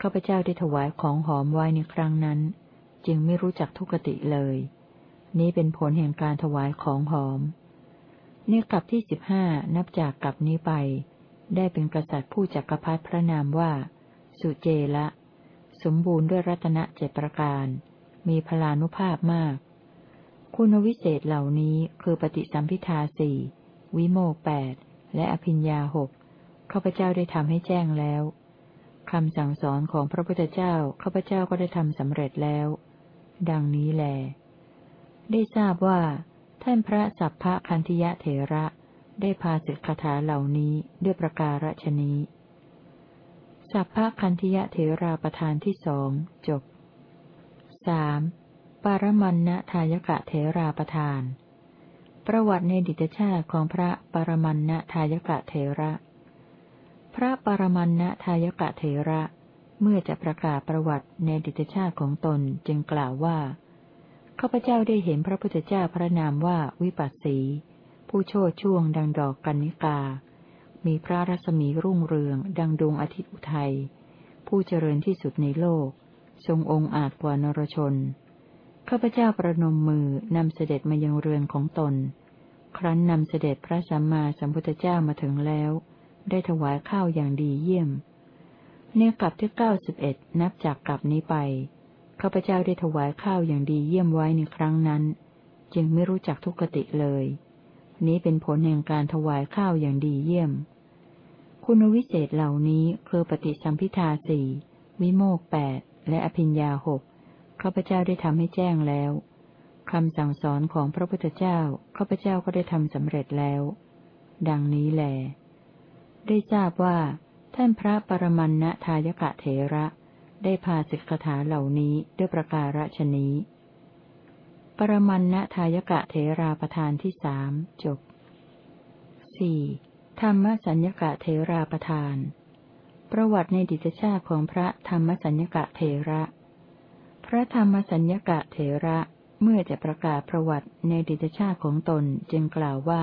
A: ข้าพเจ้าได้ถวายของหอมไว้ในครั้งนั้น จึงไม่รู้จักทุกติเลย นี้เป็นผลแห่งการถวายของหอมเนื้อกลับที่สิบห้านับจากกลับนี้ไป ได้เป็นกษัตริย์ผู้จักรพรรดิพระนามว่า สุเจละ สมบูรณ์ด้วยรัตนเจตประการ มีพลานุภาพมาก คุณวิเศษเหล่านี้คือปฏิสัมพิทาสี่วิโมกแปดและอภิญญาหกข้าพเจ้าได้ทำให้แจ้งแล้วคำสั่งสอนของพระพุทธเจ้าข้าพเจ้าก็ได้ทำสำเร็จแล้ว ดังนี้แล ได้ทราบว่า ท่านพระสัพพะคันธิยะเถระได้พาสิกขาถาเหล่านี้ด้วยประการฉนี้ สัพพะคันธิยะเถราประธานที่สองจบ สามปารมันณทายกะเถราประธาน ประวัติในดิตชาติของพระปรมันณทายกะเถระ พระปรมันณทายกะเถระ เมื่อจะประกาศประวัติในดิตชาติของตนจึงกล่าวว่าข้าพเจ้าได้เห็นพระพุทธเจ้าพระนามว่าวิปัสสี ผู้โชดช่วงดังดอกกันนิกา มีพระรัศมีรุ่งเรืองดังดวงอาทิตย์อุทัย ผู้เจริญที่สุดในโลก ทรงองค์อาจกว่านรชน ข้าพเจ้าประนมมือนำเสด็จมายังเรือนของตน ครั้นนำเสด็จพระสัมมาสัมพุทธเจ้ามาถึงแล้ว ได้ถวายข้าวอย่างดีเยี่ยม เนื้อกลับที่เก้าสิบเอ็ดนับจากกลับนี้ไป ข้าพเจ้าได้ถวายข้าวอย่างดีเยี่ยมไว้ในครั้งนั้น จึงไม่รู้จักทุกขติเลย นี้เป็นผลแห่งการถวายข้าวอย่างดีเยี่ยมคุณวิเศษเหล่านี้คือปฏิสัมพิทาสี่วิโมกแปด และอภิญญาหกข้าพเจ้าได้ทำให้แจ้งแล้วคำสั่งสอนของพระพุทธเจ้าข้าพเจ้าก็ได้ทำสำเร็จแล้ว ดังนี้แล ได้ทราบว่า ท่านพระปรมัณณทายกะเถระ ได้พาสิกขาเหล่านี้ด้วยประการฉนี้ ปรมัณณทายกะเถราประธานที่สามจบสี่ธรรมสัญญกะเถราประธาน ประวัติในดิจชาของพระธรรมสัญญกะเถระ พระธรรมสัญญกะเถระเมื่อจะประกาศประวัติในดิจชาของตนจึงกล่าวว่า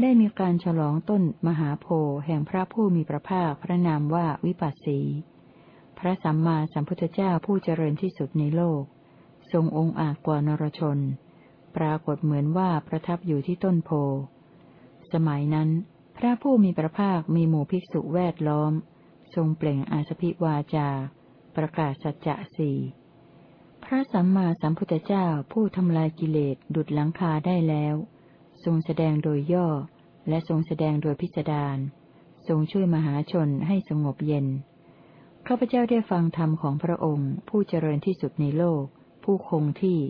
A: ได้มีการฉลองต้นมหาโพแห่งพระผู้มีพระภาคพระนามว่าวิปัสสี พระสัมมาสัมพุทธเจ้าผู้เจริญที่สุดในโลก ทรงองค์อาจกว่านรชน ปรากฏเหมือนว่าประทับอยู่ที่ต้นโพ สมัยนั้น พระผู้มีพระภาคมีหมู่ภิกษุแวดล้อม ทรงเปล่งอาสพิวาจา ประกาศสัจจะสี่พระสัมมาสัมพุทธเจ้าผู้ทำลายกิเลสดุดหลังคาได้แล้ว ทรงแสดงโดยย่อ และทรงแสดงโดยพิสดารทรงช่วยมหาชนให้สงบเย็นข้าพเจ้าได้ฟังธรรมของพระองค์ ผู้เจริญที่สุดในโลก ผู้คงที่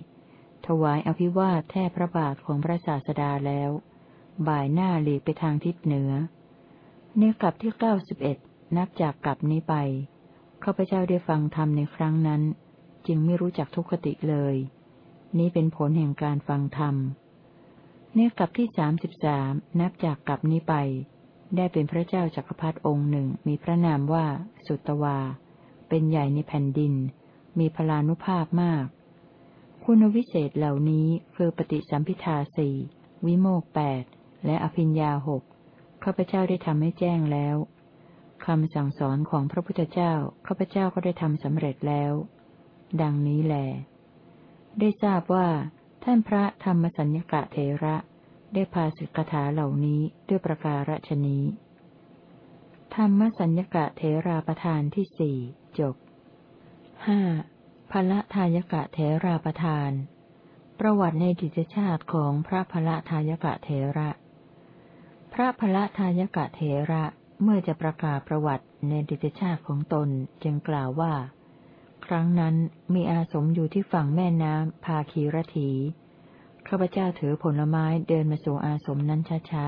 A: ถวายอภิวาทแท่พระบาทของพระศาสดาแล้ว บ่ายหน้าหลีกไปทางทิศเหนือเนื้อกลับที่เก้าสิบเอ็ด นับจากกลับนี้ไปข้าพเจ้าได้ฟังธรรมในครั้งนั้น จึงไม่รู้จักทุกขติเลย นี้เป็นผลแห่งการฟังธรรมเนื้อกลับที่สามสิบสามนับจากกลับนี้ไป ได้เป็นพระเจ้าจักรพรรดิองค์หนึ่งมีพระนามว่า สุตวา เป็นใหญ่ในแผ่นดิน มีพลานุภาพมาก คุณวิเศษเหล่านี้คือปฏิสัมพิทาสี่วิโมกแปดและอภิญญาหกข้าพเจ้าได้ทำให้แจ้งแล้ว คำสั่งสอนของพระพุทธเจ้าข้าพเจ้าก็ได้ทำสำเร็จแล้ว ดังนี้แหลได้ทราบว่า ท่านพระธรรมสัญญกะเทระ ได้พาสิกขาเหล่านี้ด้วยประการฉนี้ ธรรมสัญญกะเทราประธานที่สี่จบห้าพละทายกะเทราประธาน ประวัติในดิจชาติของพระพละทายกะเทระ พระพละทายกะเทระ เมื่อจะประกาศประวัติในดิจชาติของตนจึงกล่าวว่า ครั้งนั้นมีอาสมอยู่ที่ฝั่งแม่น้ำพาคีรถีข้าพเจ้าถือผลไม้เดินมาสู่อาสมนั้นช้า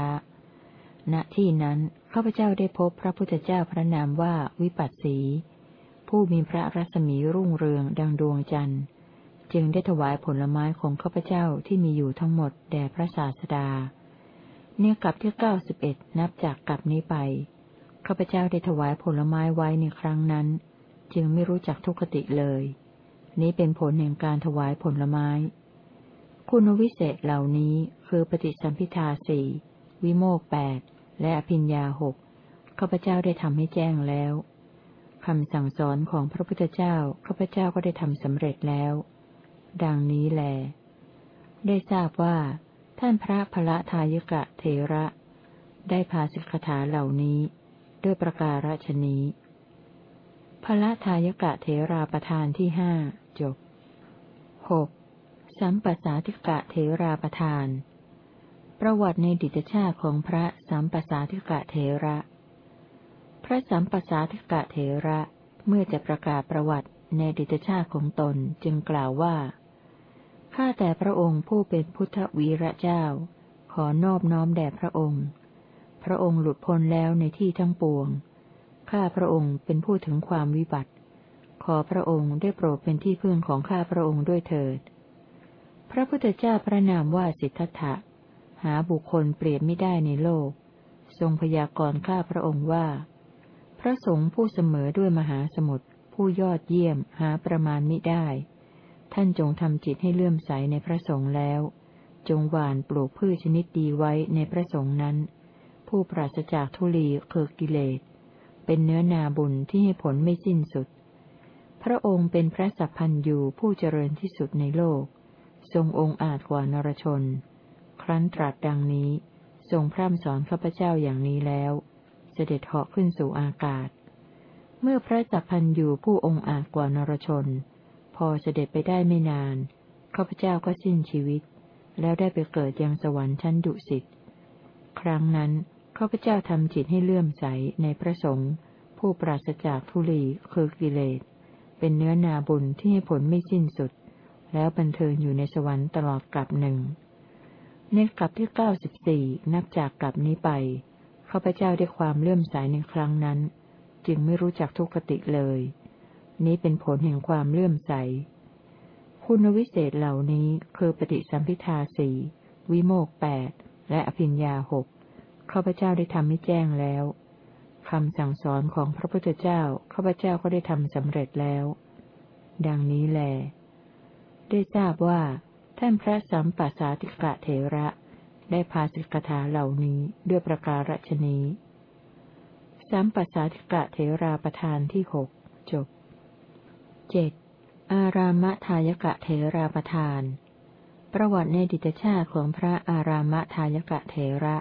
A: ๆ ณ ที่นั้นข้าพเจ้าได้พบพระพุทธเจ้าพระนามว่าวิปัสสี ผู้มีพระรัศมีรุ่งเรืองดังดวงจันทร์ จึงได้ถวายผลไม้ของข้าพเจ้าที่มีอยู่ทั้งหมดแด่พระศาสดา เนื้อกลับที่เก้าสิบเอ็ดนับจากกลับนี้ไป ข้าพเจ้าได้ถวายผลไม้ไว้ในครั้งนั้น จึงไม่รู้จักทุกขติเลย นี้เป็นผลแห่งการถวายผลไม้ คุณวิเศษเหล่านี้คือปฏิสัมพิทาสี่วิโมกแปดและอภิญญาหกข้าพเจ้าได้ทำให้แจ้งแล้วคำสั่งสอนของพระพุทธเจ้าข้าพเจ้าก็ได้ทำสำเร็จแล้ว ดังนี้แล ได้ทราบว่า ท่านพระพระทายกะเทระ ได้พาสิกขาเหล่านี้ ด้วยประการฉนี้พระทายกะเทราประธานที่ห้าจบหกสัมปัสสาธิกะเทราประทาน ประวัติในดิตชาติของพระสัมปัสสาธิกะเทระ พระสัมปัสสาธิกะเทระเมื่อจะประกาศประวัติในดิตชาติของตนจึงกล่าวว่า ข้าแต่พระองค์ผู้เป็นพุทธวีระเจ้า ขอนอบน้อมแด่พระองค์ พระองค์หลุดพ้นแล้วในที่ทั้งปวง ข้าพระองค์เป็นผู้ถึงความวิบัติ ขอพระองค์ได้โปรดเป็นที่พึ่งของข้าพระองค์ด้วยเถิด พระพุทธเจ้าพระนามว่าสิทธัตถะ หาบุคคลเปรียบไม่ได้ในโลก ทรงพยากรณ์ข้าพระองค์ว่า พระสงฆ์ผู้เสมอด้วยมหาสมุทรผู้ยอดเยี่ยมหาประมาณมิได้ ท่านจงทำจิตให้เลื่อมใสในพระสงฆ์แล้ว จงหว่านปลูกพืชชนิดดีไว้ในพระสงฆ์นั้น ผู้ปราศจากทุลีคือกิเลส เป็นเนื้อนาบุญที่ให้ผลไม่สิ้นสุด พระองค์เป็นพระสัพพันยูผู้เจริญที่สุดในโลก ทรงองค์อาจกว่านรชน ครั้นตรัสดังนี้ ทรงพร่ำสอนข้าพเจ้าอย่างนี้แล้ว เสด็จเหาะขึ้นสู่อากาศ เมื่อพระจักพันยูผู้องค์อาจกว่านรชน พอเสด็จไปได้ไม่นานข้าพเจ้าก็สิ้นชีวิต แล้วได้ไปเกิดยังสวรรค์ชั้นดุสิตครั้งนั้น ข้าพเจ้าทำจิตให้เลื่อมใสในพระสงฆ์ผู้ปราศจากทุลีคือกิเลส เป็นเนื้อนาบุญที่ให้ผลไม่สิ้นสุด แล้วบันเทิงอยู่ในสวรรค์ตลอดกลับหนึ่งในกลับที่เก้าสิบสี่นับจากกลับนี้ไปข้าพเจ้าได้ความเลื่อมใสในครั้งนั้น จึงไม่รู้จักทุกขติเลย นี้เป็นผลแห่งความเลื่อมใส คุณวิเศษเหล่านี้คือปฏิสัมพิทาสี่วิโมกแปดและอภิญญาหก ข้าพเจ้าได้ทำให้แจ้งแล้วคำสั่งสอนของพระพุทธเจ้าข้าพเจ้าก็ได้ทำสำเร็จแล้ว ดังนี้แล ได้ทราบว่า ท่านพระสัมปัสสาติกะเถระ ได้พาสิกขาเหล่านี้ด้วยประการฉนี้ สัมปัสสาธิกะเถราประธานที่หกจบเจ็ดอารามทายกะเถราประธาน ประวัติในดิตชาติของพระอารามทายกะเถระ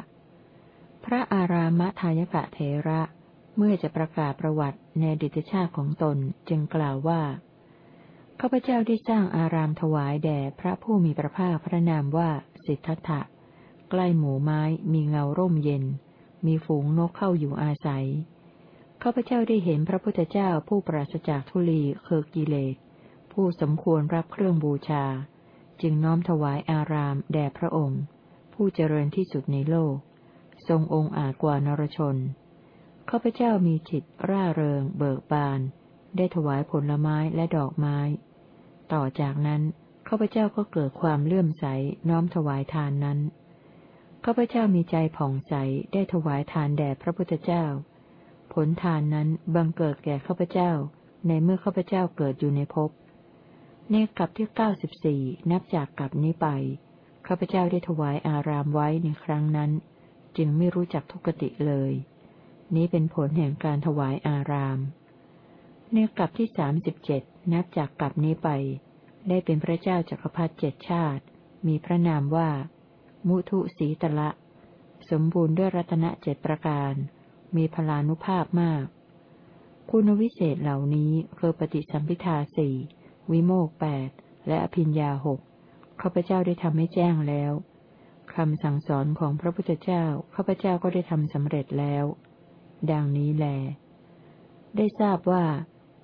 A: พระอารามทายกะเถระ เมื่อจะประกาศประวัติในดิตชาติของตนจึงกล่าวว่าข้าพเจ้าได้สร้างอารามถวายแด่พระผู้มีพระภาคพระนามว่าสิทธัตถะใกล้หมู่ไม้มีเงาร่มเย็น มีฝูงนกเข้าอยู่อาศัยข้าพเจ้าได้เห็นพระพุทธเจ้าผู้ปราศจากทุลีเคอกิเลสผู้สมควรรับเครื่องบูชา จึงน้อมถวายอารามแด่พระองค์ ผู้เจริญที่สุดในโลก ทรงองค์อาจกว่านรชน ข้าพเจ้ามีจิตร่าเริง เบิกบาน ได้ถวายผลไม้และดอกไม้ ต่อจากนั้นข้าพเจ้าก็เกิดความเลื่อมใสน้อมถวายทานนั้น ข้าพเจ้ามีใจผ่องใสได้ถวายทานแด่พระพุทธเจ้า ผลทานนั้นบังเกิดแก่ข้าพเจ้า ในเมื่อข้าพเจ้าเกิดอยู่ในภพ ในกลับที่เก้าสิบสี่นับจากกลับนี้ไป ข้าพเจ้าได้ถวายอารามไว้ในครั้งนั้น จึงไม่รู้จักทุกติเลย นี้เป็นผลแห่งการถวายอาราม ในกลับที่สามสิบเจ็ดนับจากกลับนี้ไป ได้เป็นพระเจ้าจักรพรรดิเจ็ดชาติ มีพระนามว่า มุทุสีตละ สมบูรณ์ด้วยรัตนเจ็ดประการ มีพลานุภาพมาก คุณวิเศษเหล่านี้คือปฏิสัมพิทาสี่วิโมกแปดและอภิญญาหกข้าพเจ้าได้ทำให้แจ้งแล้ว คำสั่งสอนของพระพุทธเจ้าข้าพเจ้าก็ได้ทำสำเร็จแล้ว ดังนี้แล ได้ทราบว่า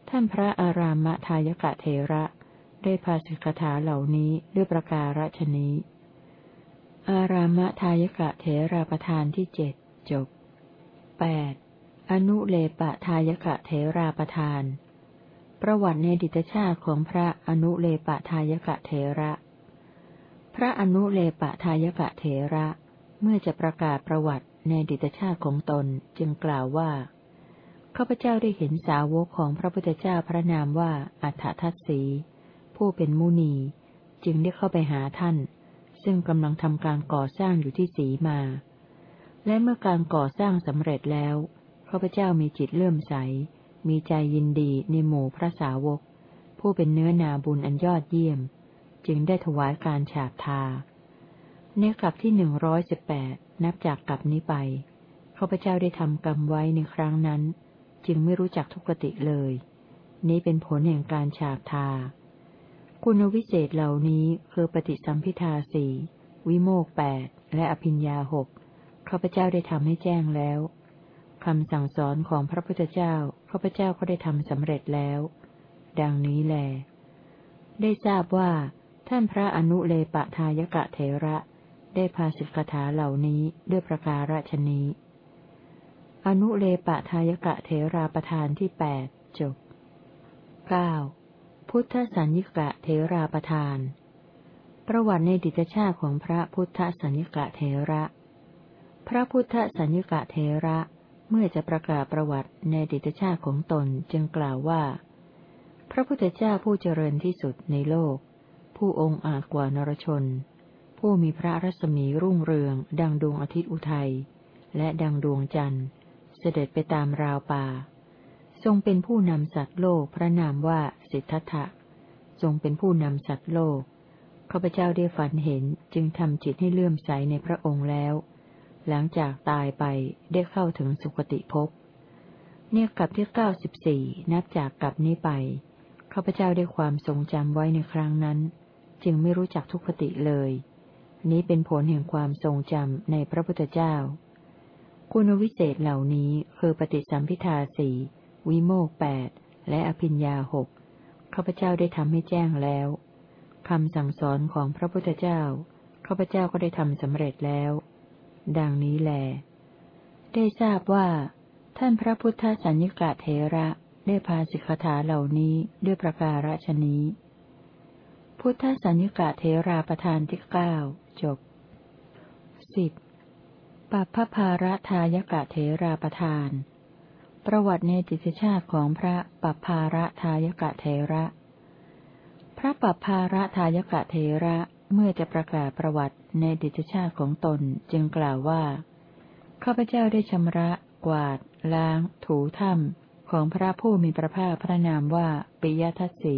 A: ท่านพระอารามทายกะเทระ ได้พาสิกขาเหล่านี้ด้วยประการฉนี้ อารามทายกะเถราประธานที่เจ็ดจบแปดอนุเลปะทายกะเถราประธาน ประวัติในดิตชาติของพระอนุเลปะทายกะเถระ ระอนุเลปะทายกะเถระ เมื่อจะประกาศประวัติในดิตชาติของตนจึงกล่าวว่าข้าพเจ้าได้เห็นสาวกของพระพุทธเจ้าพระนามว่าอัฏฐทัตสี ผู้เป็นมุนี จึงได้เข้าไปหาท่าน ซึ่งกำลังทำการก่อสร้างอยู่ที่สีมา และเมื่อการก่อสร้างสำเร็จแล้วข้าพเจ้ามีจิตเลื่อมใส มีใจยินดีในหมู่พระสาวก ผู้เป็นเนื้อนาบุญอันยอดเยี่ยม จึงได้ถวายการฉาบทา ในกลับที่หนึ่งร้อยสิบแปดนับจากกลับนี้ไปข้าพเจ้าได้ทำกรรมไว้ในครั้งนั้น จึงไม่รู้จักทุกติเลย นี้เป็นผลแห่งการฉาบทา คุณวิเศษเหล่านี้คือปฏิสัมพิทาสี่วิโมกแปดและอภิญญาหกข้าพเจ้าได้ทำให้แจ้งแล้วคำสั่งสอนของพระพุทธเจ้าข้าพเจ้าก็ได้ทำสำเร็จแล้ว ดังนี้แล ได้ทราบว่า ท่านพระอนุเลปะทายกะเถระ ได้พาสิกขาเหล่านี้ด้วยประการฉนี้ อนุเลปะทายกะเถราประธานที่แปดจบเก้าพุทธสัญญิกะเถราประธาน ประวัติในดิจชาติของพระพุทธสัญญิกะเถระ พระพุทธสัญญิกะเถระเมื่อจะประกาศประวัติในดิจชาติของตนจึงกล่าวว่า พระพุทธเจ้าผู้เจริญที่สุดในโลก ผู้องค์อาจกว่านรชน ผู้มีพระรัศมีรุ่งเรือง ดังดวงอาทิตย์อุทัย และดังดวงจันทร์ เสด็จไปตามราวป่า ทรงเป็นผู้นำสัตว์โลกพระนามว่าสิทธัตถะ ทรงเป็นผู้นำสัตว์โลก ข้าพเจ้าได้ฝันเห็นจึงทำจิตให้เลื่อมใสในพระองค์แล้ว หลังจากตายไปได้เข้าถึงสุคติภพ เนี่ยกับที่เก้าสิบสี่นับจากกับนี้ไปข้าพเจ้าได้ความทรงจำไว้ในครั้งนั้น จึงไม่รู้จักทุกขติเลย นี้เป็นผลแห่งความทรงจำในพระพุทธเจ้า คุณวิเศษเหล่านี้คือปฏิสัมพิทาสี่วิโมกแปดและอภิญญาหกข้าพเจ้าได้ทำให้แจ้งแล้วคำสั่งสอนของพระพุทธเจ้าข้าพเจ้าก็ได้ทำสำเร็จแล้ว ดังนี้แล ได้ทราบว่า ท่านพระพุทธสัญญกะเทระได้พาสิกขาเหล่านี้ด้วยประการฉนี้ พุทธสัญญกะเทราประธานที่เก้าจบสิบปัพพาระทายกะเทราประธาน ประวัติในจิตชาติของพระปัพพาระทายกะเทระ พระปัพพาระทายกะเทระเมื่อจะประกาศประวัติในดิจชาติของตนจึงกล่าวว่า ข้าพเจ้าได้ชำระ กวาด ล้าง ถูถ้ำของพระผู้มีพระภาคพระนามว่าปิยทัศสี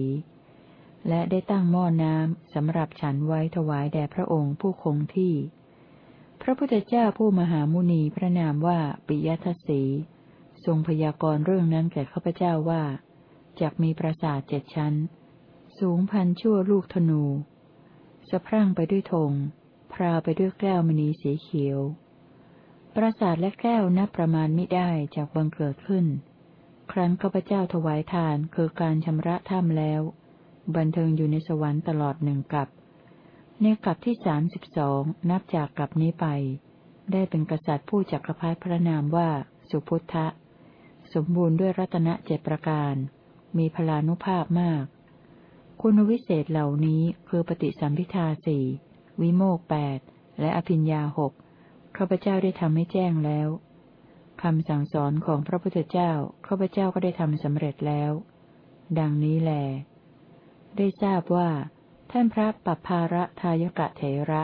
A: และได้ตั้งหม้อน้ำสำหรับฉันไว้ถวายแด่พระองค์ผู้คงที่ พระพุทธเจ้าผู้มหามุนีพระนามว่าปิยทัศสีทรงพยากรณ์เรื่องนั้นแก่ข้าพเจ้าว่าจากมีปราสาทเจ็ดชั้น สูงพันชั่วลูกธนูสะพรั่งไปด้วยธงพราวไปด้วยแก้วมณีสีเขียว ปราสาทและแก้วนับประมาณไม่ได้จากบังเกิดขึ้น ครั้นข้าพเจ้าถวายทานคือการชำระถ้ำแล้ว บันเทิงอยู่ในสวรรค์ตลอดหนึ่งกับ ในกับที่สามสิบสองนับจากกับนี้ไป ได้เป็นกษัตริย์ผู้จักรพรรดิพระนามว่า สุพุทธะ สมบูรณ์ด้วยรัตนเจ็ดประการ มีพลานุภาพมาก คุณวิเศษเหล่านี้คือปฏิสัมพิทาสี่วิโมกแปดและอภิญญาหกข้าพเจ้าได้ทำให้แจ้งแล้วคำสั่งสอนของพระพุทธเจ้าข้าพเจ้าก็ได้ทำสำเร็จแล้ว ดังนี้แล ได้ทราบว่า ท่านพระปัภาระทายกะเถระ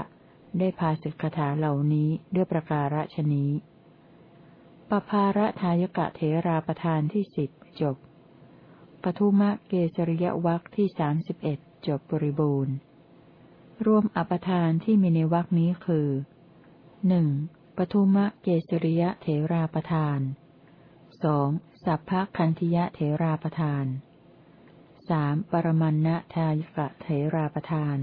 A: ได้พาสิกขาเหล่านี้ด้วยประการฉนี้ปภาระทายกะเถราประธานที่สิบจบปทุมะเกสริยวัคที่สามสิบเอ็ดจบบริบูรณ์ รวมอปทานที่มีในวัคนี้คือหนึ่งปทุมะเกสริยเถราประธานสองสัพพคันธิยะเถราประธาน สามปรมัญณทายกะเถราประธาน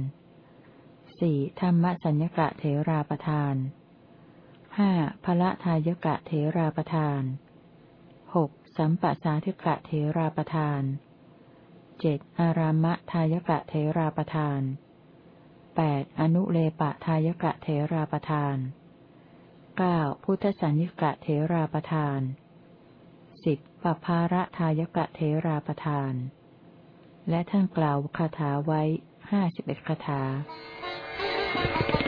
A: สี่ธรรมสัญญกะเถราประธานห้าพละทายกะเถราประธานหกสัมปสาธิกะเทราประทานเจ็ดอารามะทายกะเทราประทานแปดอนุเลปะทายกะเทราประทานเก้าพุทธสัญญกะเทราประทานสิบปภาระทายกะเทราประทาน และท่านกล่าวคาถาไว้ห้าสิบเอ็ดคาถา Thank you.